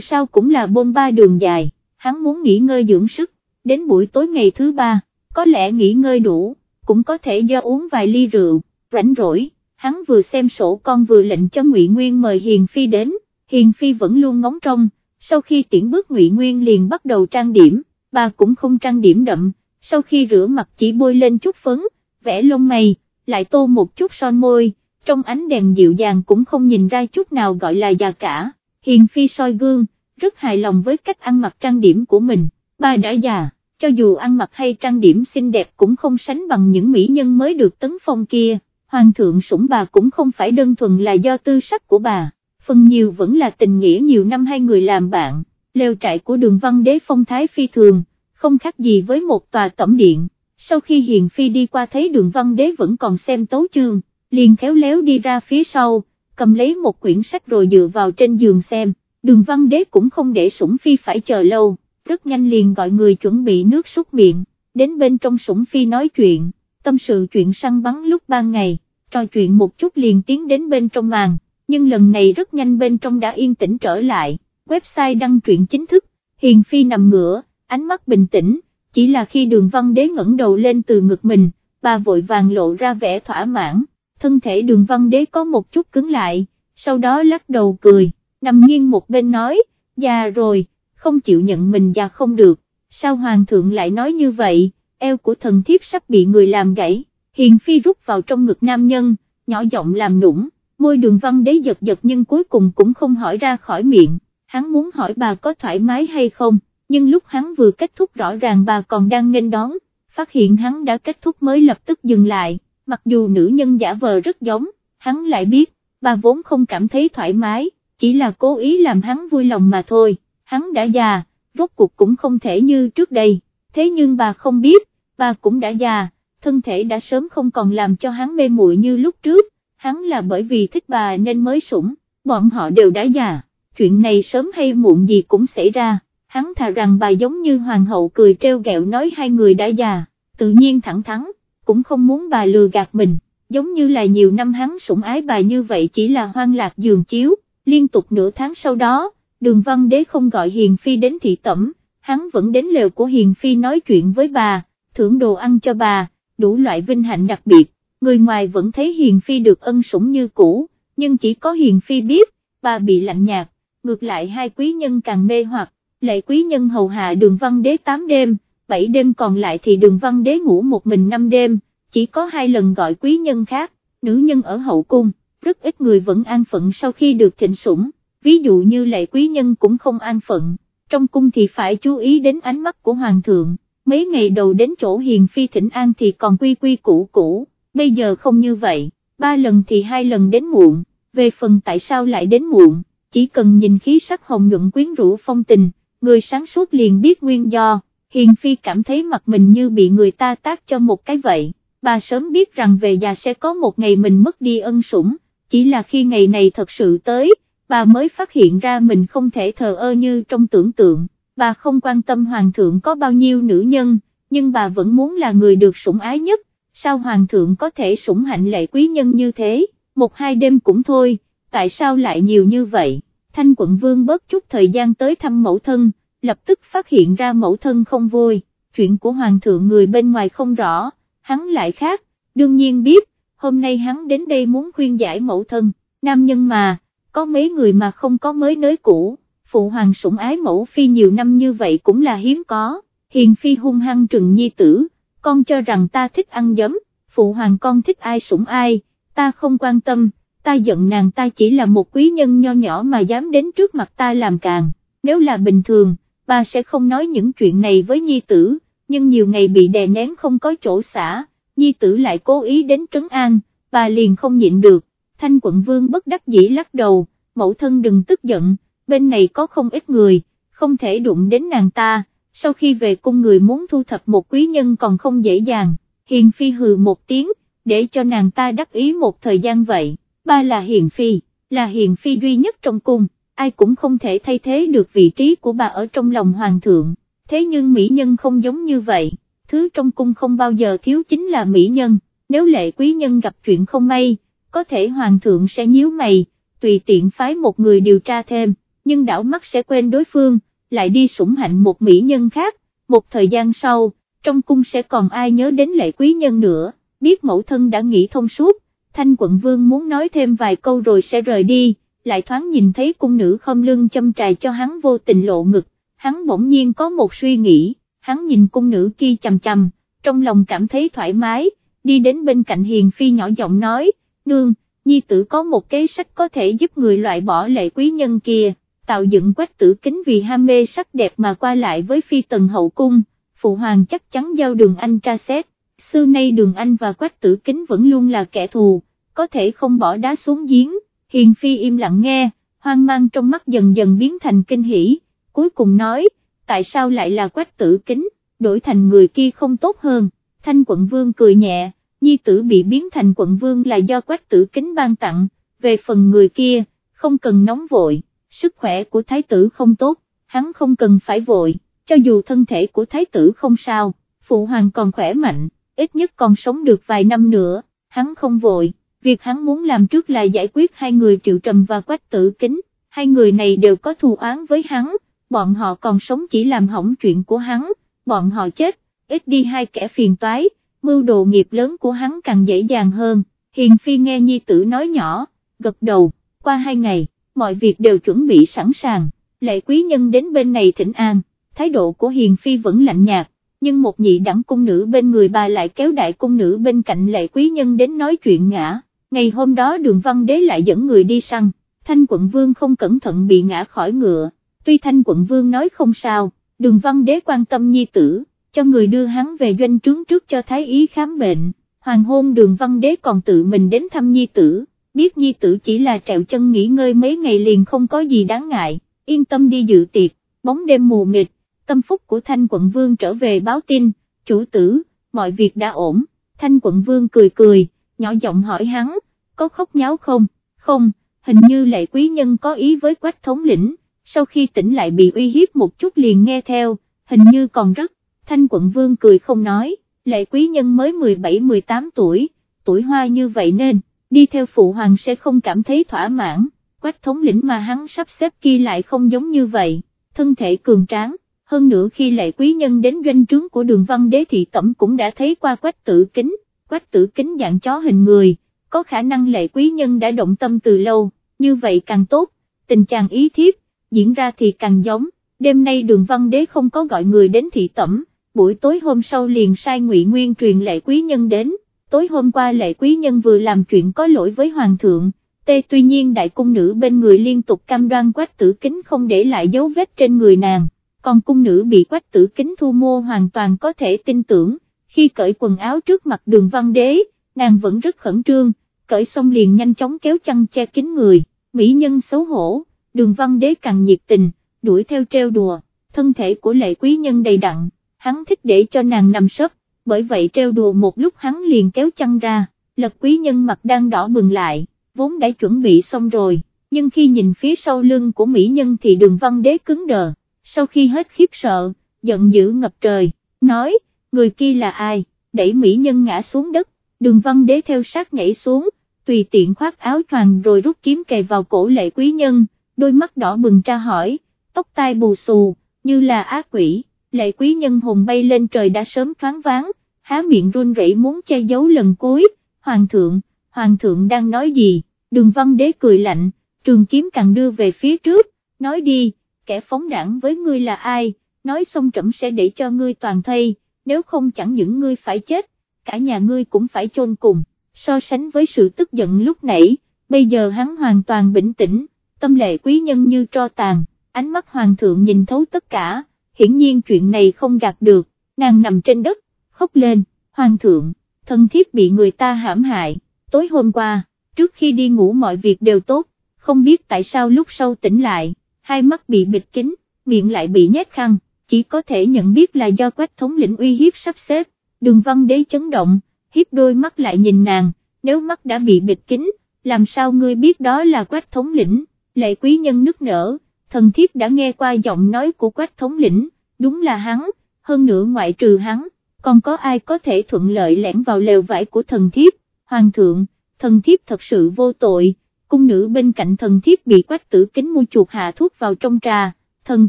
sao cũng là bôn ba đường dài, hắn muốn nghỉ ngơi dưỡng sức, đến buổi tối ngày thứ ba, có lẽ nghỉ ngơi đủ, cũng có thể do uống vài ly rượu, rảnh rỗi, hắn vừa xem sổ con vừa lệnh cho Ngụy Nguyên mời Hiền Phi đến, Hiền Phi vẫn luôn ngóng trông, sau khi tiễn bước Ngụy Nguyên liền bắt đầu trang điểm, bà cũng không trang điểm đậm, sau khi rửa mặt chỉ bôi lên chút phấn, vẽ lông mày, lại tô một chút son môi, trong ánh đèn dịu dàng cũng không nhìn ra chút nào gọi là già cả, hiền phi soi gương, rất hài lòng với cách ăn mặc trang điểm của mình, bà đã già, cho dù ăn mặc hay trang điểm xinh đẹp cũng không sánh bằng những mỹ nhân mới được tấn phong kia, hoàng thượng sủng bà cũng không phải đơn thuần là do tư sắc của bà, phần nhiều vẫn là tình nghĩa nhiều năm hai người làm bạn, lều trại của đường văn đế phong thái phi thường, không khác gì với một tòa tẩm điện, sau khi hiền phi đi qua thấy đường văn đế vẫn còn xem tấu chương liền khéo léo đi ra phía sau, cầm lấy một quyển sách rồi dựa vào trên giường xem, đường văn đế cũng không để sủng phi phải chờ lâu, rất nhanh liền gọi người chuẩn bị nước súc miệng, đến bên trong sủng phi nói chuyện, tâm sự chuyện săn bắn lúc ban ngày, trò chuyện một chút liền tiến đến bên trong màn, nhưng lần này rất nhanh bên trong đã yên tĩnh trở lại, website đăng truyện chính thức, hiền phi nằm ngửa, ánh mắt bình tĩnh, chỉ là khi đường văn đế ngẩng đầu lên từ ngực mình, bà vội vàng lộ ra vẻ thỏa mãn, thân thể đường văn đế có một chút cứng lại, sau đó lắc đầu cười, nằm nghiêng một bên nói, già rồi, không chịu nhận mình già không được, sao hoàng thượng lại nói như vậy, eo của thần thiếp sắp bị người làm gãy, hiền phi rút vào trong ngực nam nhân, nhỏ giọng làm nũng, môi đường văn đế giật giật nhưng cuối cùng cũng không hỏi ra khỏi miệng, hắn muốn hỏi bà có thoải mái hay không, nhưng lúc hắn vừa kết thúc rõ ràng bà còn đang nghênh đón, phát hiện hắn đã kết thúc mới lập tức dừng lại, mặc dù nữ nhân giả vờ rất giống, hắn lại biết, bà vốn không cảm thấy thoải mái, chỉ là cố ý làm hắn vui lòng mà thôi, hắn đã già, rốt cuộc cũng không thể như trước đây, thế nhưng bà không biết, bà cũng đã già, thân thể đã sớm không còn làm cho hắn mê muội như lúc trước, hắn là bởi vì thích bà nên mới sủng, bọn họ đều đã già, chuyện này sớm hay muộn gì cũng xảy ra, hắn thà rằng bà giống như hoàng hậu cười treo gẹo nói hai người đã già, tự nhiên thẳng thắn, cũng không muốn bà lừa gạt mình, giống như là nhiều năm hắn sủng ái bà như vậy chỉ là hoang lạc giường chiếu, liên tục nửa tháng sau đó, đường văn đế không gọi Hiền Phi đến thị tẩm, hắn vẫn đến lều của Hiền Phi nói chuyện với bà, thưởng đồ ăn cho bà, đủ loại vinh hạnh đặc biệt, người ngoài vẫn thấy Hiền Phi được ân sủng như cũ, nhưng chỉ có Hiền Phi biết, bà bị lạnh nhạt, ngược lại hai quý nhân càng mê hoặc, lệ quý nhân hầu hạ đường văn đế 8 đêm, 7 đêm còn lại thì đường văn đế ngủ một mình 5 đêm, chỉ có hai lần gọi quý nhân khác, nữ nhân ở hậu cung, rất ít người vẫn an phận sau khi được thịnh sủng, ví dụ như lệ quý nhân cũng không an phận, trong cung thì phải chú ý đến ánh mắt của hoàng thượng, mấy ngày đầu đến chỗ hiền phi thịnh an thì còn quy quy cũ cũ, bây giờ không như vậy, ba lần thì hai lần đến muộn, về phần tại sao lại đến muộn, chỉ cần nhìn khí sắc hồng nhuận quyến rũ phong tình, người sáng suốt liền biết nguyên do, hiền phi cảm thấy mặt mình như bị người ta tác cho một cái vậy, bà sớm biết rằng về già sẽ có một ngày mình mất đi ân sủng, chỉ là khi ngày này thật sự tới, bà mới phát hiện ra mình không thể thờ ơ như trong tưởng tượng, bà không quan tâm hoàng thượng có bao nhiêu nữ nhân, nhưng bà vẫn muốn là người được sủng ái nhất, sao hoàng thượng có thể sủng hạnh lệ quý nhân như thế, một hai đêm cũng thôi, tại sao lại nhiều như vậy, thanh quận vương bớt chút thời gian tới thăm mẫu thân, lập tức phát hiện ra mẫu thân không vui, chuyện của hoàng thượng người bên ngoài không rõ, hắn lại khác, đương nhiên biết, hôm nay hắn đến đây muốn khuyên giải mẫu thân, nam nhân mà, có mấy người mà không có mới nới cũ, phụ hoàng sủng ái mẫu phi nhiều năm như vậy cũng là hiếm có, hiền phi hung hăng trừng nhi tử, con cho rằng ta thích ăn giấm, phụ hoàng con thích ai sủng ai, ta không quan tâm, ta giận nàng ta chỉ là một quý nhân nho nhỏ mà dám đến trước mặt ta làm càng, nếu là bình thường, bà sẽ không nói những chuyện này với nhi tử, nhưng nhiều ngày bị đè nén không có chỗ xả, nhi tử lại cố ý đến trấn an, bà liền không nhịn được, thanh quận vương bất đắc dĩ lắc đầu, mẫu thân đừng tức giận, bên này có không ít người, không thể đụng đến nàng ta, sau khi về cung người muốn thu thập một quý nhân còn không dễ dàng, hiền phi hừ một tiếng, để cho nàng ta đắc ý một thời gian vậy, ba là hiền phi, là hiền phi duy nhất trong cung, ai cũng không thể thay thế được vị trí của bà ở trong lòng hoàng thượng, thế nhưng mỹ nhân không giống như vậy, thứ trong cung không bao giờ thiếu chính là mỹ nhân, nếu lệ quý nhân gặp chuyện không may, có thể hoàng thượng sẽ nhíu mày, tùy tiện phái một người điều tra thêm, nhưng đảo mắt sẽ quên đối phương, lại đi sủng hạnh một mỹ nhân khác, một thời gian sau, trong cung sẽ còn ai nhớ đến lệ quý nhân nữa, biết mẫu thân đã nghĩ thông suốt, thanh quận vương muốn nói thêm vài câu rồi sẽ rời đi, lại thoáng nhìn thấy cung nữ không lưng châm trài cho hắn vô tình lộ ngực, hắn bỗng nhiên có một suy nghĩ, hắn nhìn cung nữ kia chầm chầm, trong lòng cảm thấy thoải mái, đi đến bên cạnh hiền phi nhỏ giọng nói, nương, nhi tử có một kế sách có thể giúp người loại bỏ lệ quý nhân kia, tạo dựng quách tử kính vì ham mê sắc đẹp mà qua lại với phi tần hậu cung, phụ hoàng chắc chắn giao đường anh tra xét, xưa nay đường anh và quách tử kính vẫn luôn là kẻ thù, có thể không bỏ đá xuống giếng, hiền phi im lặng nghe, hoang mang trong mắt dần dần biến thành kinh hỉ, cuối cùng nói, tại sao lại là quách tử kính, đổi thành người kia không tốt hơn, thanh quận vương cười nhẹ, nhi tử bị biến thành quận vương là do quách tử kính ban tặng, về phần người kia, không cần nóng vội, sức khỏe của thái tử không tốt, hắn không cần phải vội, cho dù thân thể của thái tử không sao, phụ hoàng còn khỏe mạnh, ít nhất còn sống được vài năm nữa, hắn không vội, việc hắn muốn làm trước là giải quyết hai người triệu trầm và quách tử kính, hai người này đều có thù oán với hắn, bọn họ còn sống chỉ làm hỏng chuyện của hắn, bọn họ chết, ít đi hai kẻ phiền toái, mưu đồ nghiệp lớn của hắn càng dễ dàng hơn, hiền phi nghe nhi tử nói nhỏ, gật đầu, qua hai ngày, mọi việc đều chuẩn bị sẵn sàng, lệ quý nhân đến bên này thỉnh an, thái độ của hiền phi vẫn lạnh nhạt, nhưng một nhị đẳng cung nữ bên người bà lại kéo đại cung nữ bên cạnh lệ quý nhân đến nói chuyện ngã, ngày hôm đó đường văn đế lại dẫn người đi săn, thanh quận vương không cẩn thận bị ngã khỏi ngựa, tuy thanh quận vương nói không sao, đường văn đế quan tâm nhi tử, cho người đưa hắn về doanh trướng trước cho thái ý khám bệnh, hoàng hôn đường văn đế còn tự mình đến thăm nhi tử, biết nhi tử chỉ là trẹo chân nghỉ ngơi mấy ngày liền không có gì đáng ngại, yên tâm đi dự tiệc, bóng đêm mù mịt, tâm phúc của thanh quận vương trở về báo tin, chủ tử, mọi việc đã ổn, thanh quận vương cười cười, nhỏ giọng hỏi hắn, có khóc nháo không, không, hình như lệ quý nhân có ý với quách thống lĩnh, sau khi tỉnh lại bị uy hiếp một chút liền nghe theo, hình như còn rất, thanh quận vương cười không nói, lệ quý nhân mới 17-18 tuổi, tuổi hoa như vậy nên, đi theo phụ hoàng sẽ không cảm thấy thỏa mãn, quách thống lĩnh mà hắn sắp xếp kia lại không giống như vậy, thân thể cường tráng, hơn nữa khi lệ quý nhân đến doanh trướng của đường văn đế thị tẩm cũng đã thấy qua quách tử kính, quách tử kính dạng chó hình người, có khả năng lệ quý nhân đã động tâm từ lâu, như vậy càng tốt, tình trạng ý thiếp, diễn ra thì càng giống, đêm nay đường văn đế không có gọi người đến thị tẩm, buổi tối hôm sau liền sai ngụy Nguyên truyền lệ quý nhân đến, tối hôm qua lệ quý nhân vừa làm chuyện có lỗi với hoàng thượng, tê tuy nhiên đại cung nữ bên người liên tục cam đoan quách tử kính không để lại dấu vết trên người nàng, còn cung nữ bị quách tử kính thu mua hoàn toàn có thể tin tưởng, khi cởi quần áo trước mặt đường văn đế, nàng vẫn rất khẩn trương, cởi xong liền nhanh chóng kéo chăn che kín người, mỹ nhân xấu hổ, đường văn đế càng nhiệt tình, đuổi theo treo đùa, thân thể của lệ quý nhân đầy đặn, hắn thích để cho nàng nằm sấp, bởi vậy treo đùa một lúc hắn liền kéo chăn ra, lật quý nhân mặt đang đỏ bừng lại, vốn đã chuẩn bị xong rồi, nhưng khi nhìn phía sau lưng của mỹ nhân thì đường văn đế cứng đờ, sau khi hết khiếp sợ, giận dữ ngập trời, nói, người kia là ai, đẩy mỹ nhân ngã xuống đất, đường văn đế theo sát nhảy xuống, tùy tiện khoác áo choàng rồi rút kiếm kề vào cổ lệ quý nhân, đôi mắt đỏ bừng tra hỏi, tóc tai bù xù, như là ác quỷ, lệ quý nhân hồn bay lên trời đã sớm thoáng váng, há miệng run rẩy muốn che giấu lần cuối, hoàng thượng, hoàng thượng đang nói gì, đường văn đế cười lạnh, trường kiếm càng đưa về phía trước, nói đi, kẻ phóng đảng với ngươi là ai, nói xong trẫm sẽ để cho ngươi toàn thây, nếu không chẳng những ngươi phải chết, cả nhà ngươi cũng phải chôn cùng, so sánh với sự tức giận lúc nãy, bây giờ hắn hoàn toàn bình tĩnh, tâm lệ quý nhân như tro tàn, ánh mắt hoàng thượng nhìn thấu tất cả, hiển nhiên chuyện này không gạt được, nàng nằm trên đất, khóc lên, hoàng thượng, thân thiếp bị người ta hãm hại, tối hôm qua, trước khi đi ngủ mọi việc đều tốt, không biết tại sao lúc sau tỉnh lại, hai mắt bị bịt kín, miệng lại bị nhét khăn, chỉ có thể nhận biết là do quách thống lĩnh uy hiếp sắp xếp, đường văn đế chấn động, hiếp đôi mắt lại nhìn nàng, nếu mắt đã bị bịt kín, làm sao ngươi biết đó là quách thống lĩnh, lệ quý nhân nức nở, thần thiếp đã nghe qua giọng nói của quách thống lĩnh, đúng là hắn, hơn nữa ngoại trừ hắn, còn có ai có thể thuận lợi lẻn vào lều vải của thần thiếp, hoàng thượng, thần thiếp thật sự vô tội, cung nữ bên cạnh thần thiếp bị quách tử kính mua chuột hạ thuốc vào trong trà, thần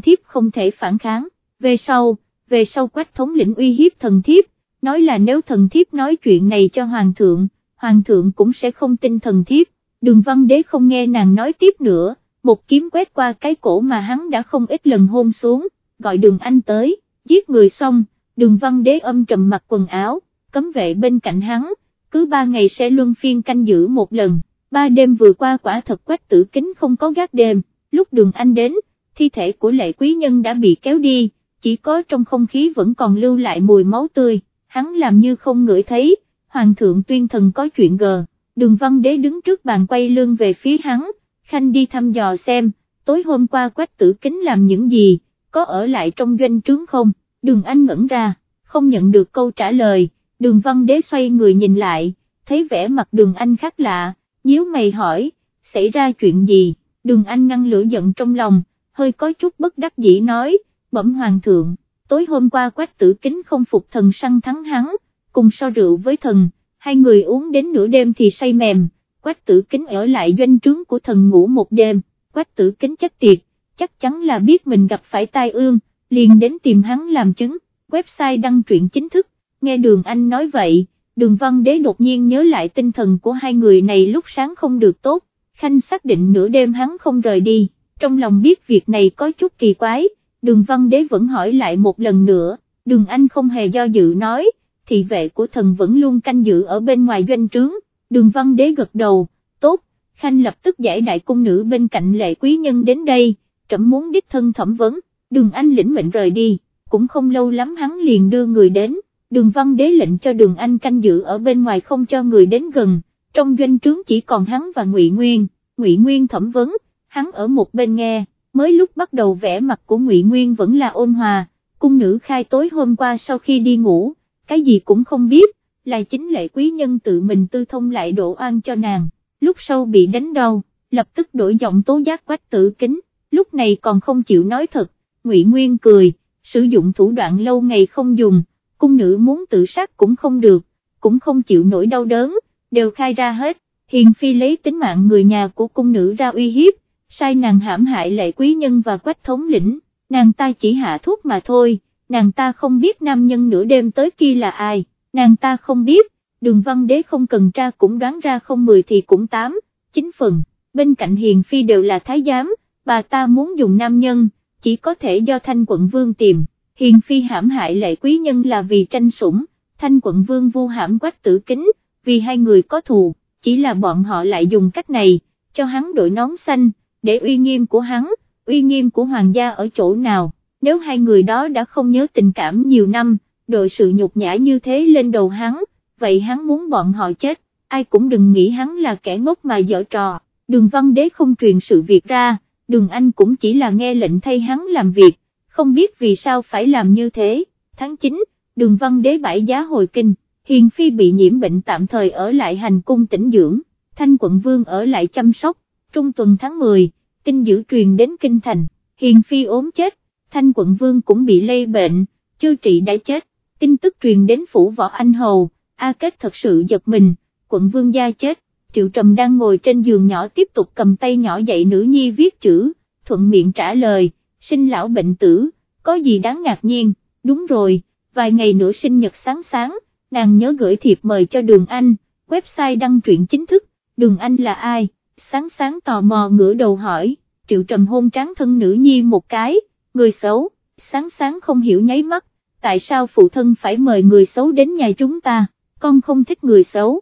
thiếp không thể phản kháng, về sau, về sau quách thống lĩnh uy hiếp thần thiếp, nói là nếu thần thiếp nói chuyện này cho hoàng thượng, hoàng thượng cũng sẽ không tin thần thiếp, đường văn đế không nghe nàng nói tiếp nữa, một kiếm quét qua cái cổ mà hắn đã không ít lần hôn xuống, gọi đường anh tới, giết người xong, đường văn đế âm trầm mặc quần áo, cấm vệ bên cạnh hắn, cứ ba ngày sẽ luân phiên canh giữ một lần, ba đêm vừa qua quả thật quách tử kính không có gác đêm, lúc đường anh đến, thi thể của lệ quý nhân đã bị kéo đi, chỉ có trong không khí vẫn còn lưu lại mùi máu tươi, hắn làm như không ngửi thấy, hoàng thượng tuyên thần có chuyện gờ, đường văn đế đứng trước bàn quay lưng về phía hắn, khanh đi thăm dò xem, tối hôm qua quách tử kính làm những gì, có ở lại trong doanh trướng không, đường anh ngẩn ra, không nhận được câu trả lời, đường văn đế xoay người nhìn lại, thấy vẻ mặt đường anh khác lạ, nhíu mày hỏi, xảy ra chuyện gì, đường anh ngăn lửa giận trong lòng, hơi có chút bất đắc dĩ nói, bẩm hoàng thượng, tối hôm qua quách tử kính không phục thần săn thắng hắn, cùng so rượu với thần, hai người uống đến nửa đêm thì say mềm, quách tử kính ở lại doanh trướng của thần ngủ một đêm, quách tử kính chết tiệt, chắc chắn là biết mình gặp phải tai ương, liền đến tìm hắn làm chứng, website đăng truyện chính thức, nghe đường anh nói vậy, đường văn đế đột nhiên nhớ lại tinh thần của hai người này lúc sáng không được tốt, khanh xác định nửa đêm hắn không rời đi, trong lòng biết việc này có chút kỳ quái, đường văn đế vẫn hỏi lại một lần nữa, đường anh không hề do dự nói, thị vệ của thần vẫn luôn canh giữ ở bên ngoài doanh trướng, đường văn đế gật đầu, tốt, khanh lập tức giải đại cung nữ bên cạnh lệ quý nhân đến đây, trẫm muốn đích thân thẩm vấn, đường anh lĩnh mệnh rời đi, cũng không lâu lắm hắn liền đưa người đến, đường văn đế lệnh cho đường anh canh giữ ở bên ngoài không cho người đến gần, trong doanh trướng chỉ còn hắn và Ngụy Nguyên, Ngụy Nguyên thẩm vấn, hắn ở một bên nghe, mới lúc bắt đầu vẽ mặt của Ngụy Nguyên vẫn là ôn hòa, cung nữ khai tối hôm qua sau khi đi ngủ, cái gì cũng không biết, là chính lệ quý nhân tự mình tư thông lại đổ oan cho nàng, lúc sau bị đánh đau, lập tức đổi giọng tố giác quách tử kính, lúc này còn không chịu nói thật, Ngụy Nguyên cười, sử dụng thủ đoạn lâu ngày không dùng, cung nữ muốn tự sát cũng không được, cũng không chịu nổi đau đớn, đều khai ra hết, hiền phi lấy tính mạng người nhà của cung nữ ra uy hiếp, sai nàng hãm hại lệ quý nhân và quách thống lĩnh, nàng ta chỉ hạ thuốc mà thôi, nàng ta không biết nam nhân nửa đêm tới kia là ai, nàng ta không biết, đường văn đế không cần tra cũng đoán ra không 10 thì cũng 8, 9 phần, bên cạnh hiền phi đều là thái giám, bà ta muốn dùng nam nhân, chỉ có thể do thanh quận vương tìm, hiền phi hãm hại lệ quý nhân là vì tranh sủng, thanh quận vương vu hãm quách tử kính, vì hai người có thù, chỉ là bọn họ lại dùng cách này, cho hắn đội nón xanh, để uy nghiêm của hắn, uy nghiêm của hoàng gia ở chỗ nào, nếu hai người đó đã không nhớ tình cảm nhiều năm, đội sự nhục nhã như thế lên đầu hắn, vậy hắn muốn bọn họ chết, ai cũng đừng nghĩ hắn là kẻ ngốc mà dở trò, đường văn đế không truyền sự việc ra, đường anh cũng chỉ là nghe lệnh thay hắn làm việc, không biết vì sao phải làm như thế, tháng 9, đường văn đế bãi giá hồi kinh, hiền phi bị nhiễm bệnh tạm thời ở lại hành cung tĩnh dưỡng, thanh quận vương ở lại chăm sóc, trung tuần tháng 10, tin dữ truyền đến kinh thành, hiền phi ốm chết, thanh quận vương cũng bị lây bệnh, chưa trị đã chết, tin tức truyền đến phủ võ anh hầu, A Kết thật sự giật mình, quận vương gia chết, Triệu Trầm đang ngồi trên giường nhỏ tiếp tục cầm tay nhỏ dạy nữ nhi viết chữ, thuận miệng trả lời, sinh lão bệnh tử, có gì đáng ngạc nhiên, đúng rồi, vài ngày nữa sinh nhật sáng sáng, nàng nhớ gửi thiệp mời cho Đường Anh, website đăng truyện chính thức, Đường Anh là ai, sáng sáng tò mò ngửa đầu hỏi, Triệu Trầm hôn tráng thân nữ nhi một cái, người xấu, sáng sáng không hiểu nháy mắt, tại sao phụ thân phải mời người xấu đến nhà chúng ta, con không thích người xấu,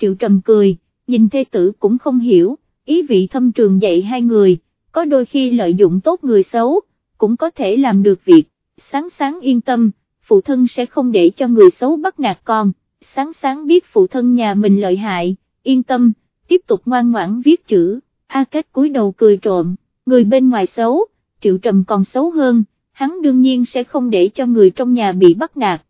Triệu Trầm cười, nhìn thê tử cũng không hiểu, ý vị thâm trường dạy hai người, có đôi khi lợi dụng tốt người xấu, cũng có thể làm được việc, sáng sáng yên tâm, phụ thân sẽ không để cho người xấu bắt nạt con, sáng sáng biết phụ thân nhà mình lợi hại, yên tâm, tiếp tục ngoan ngoãn viết chữ, A Kết cúi đầu cười trộm, người bên ngoài xấu, triệu trầm còn xấu hơn, hắn đương nhiên sẽ không để cho người trong nhà bị bắt nạt,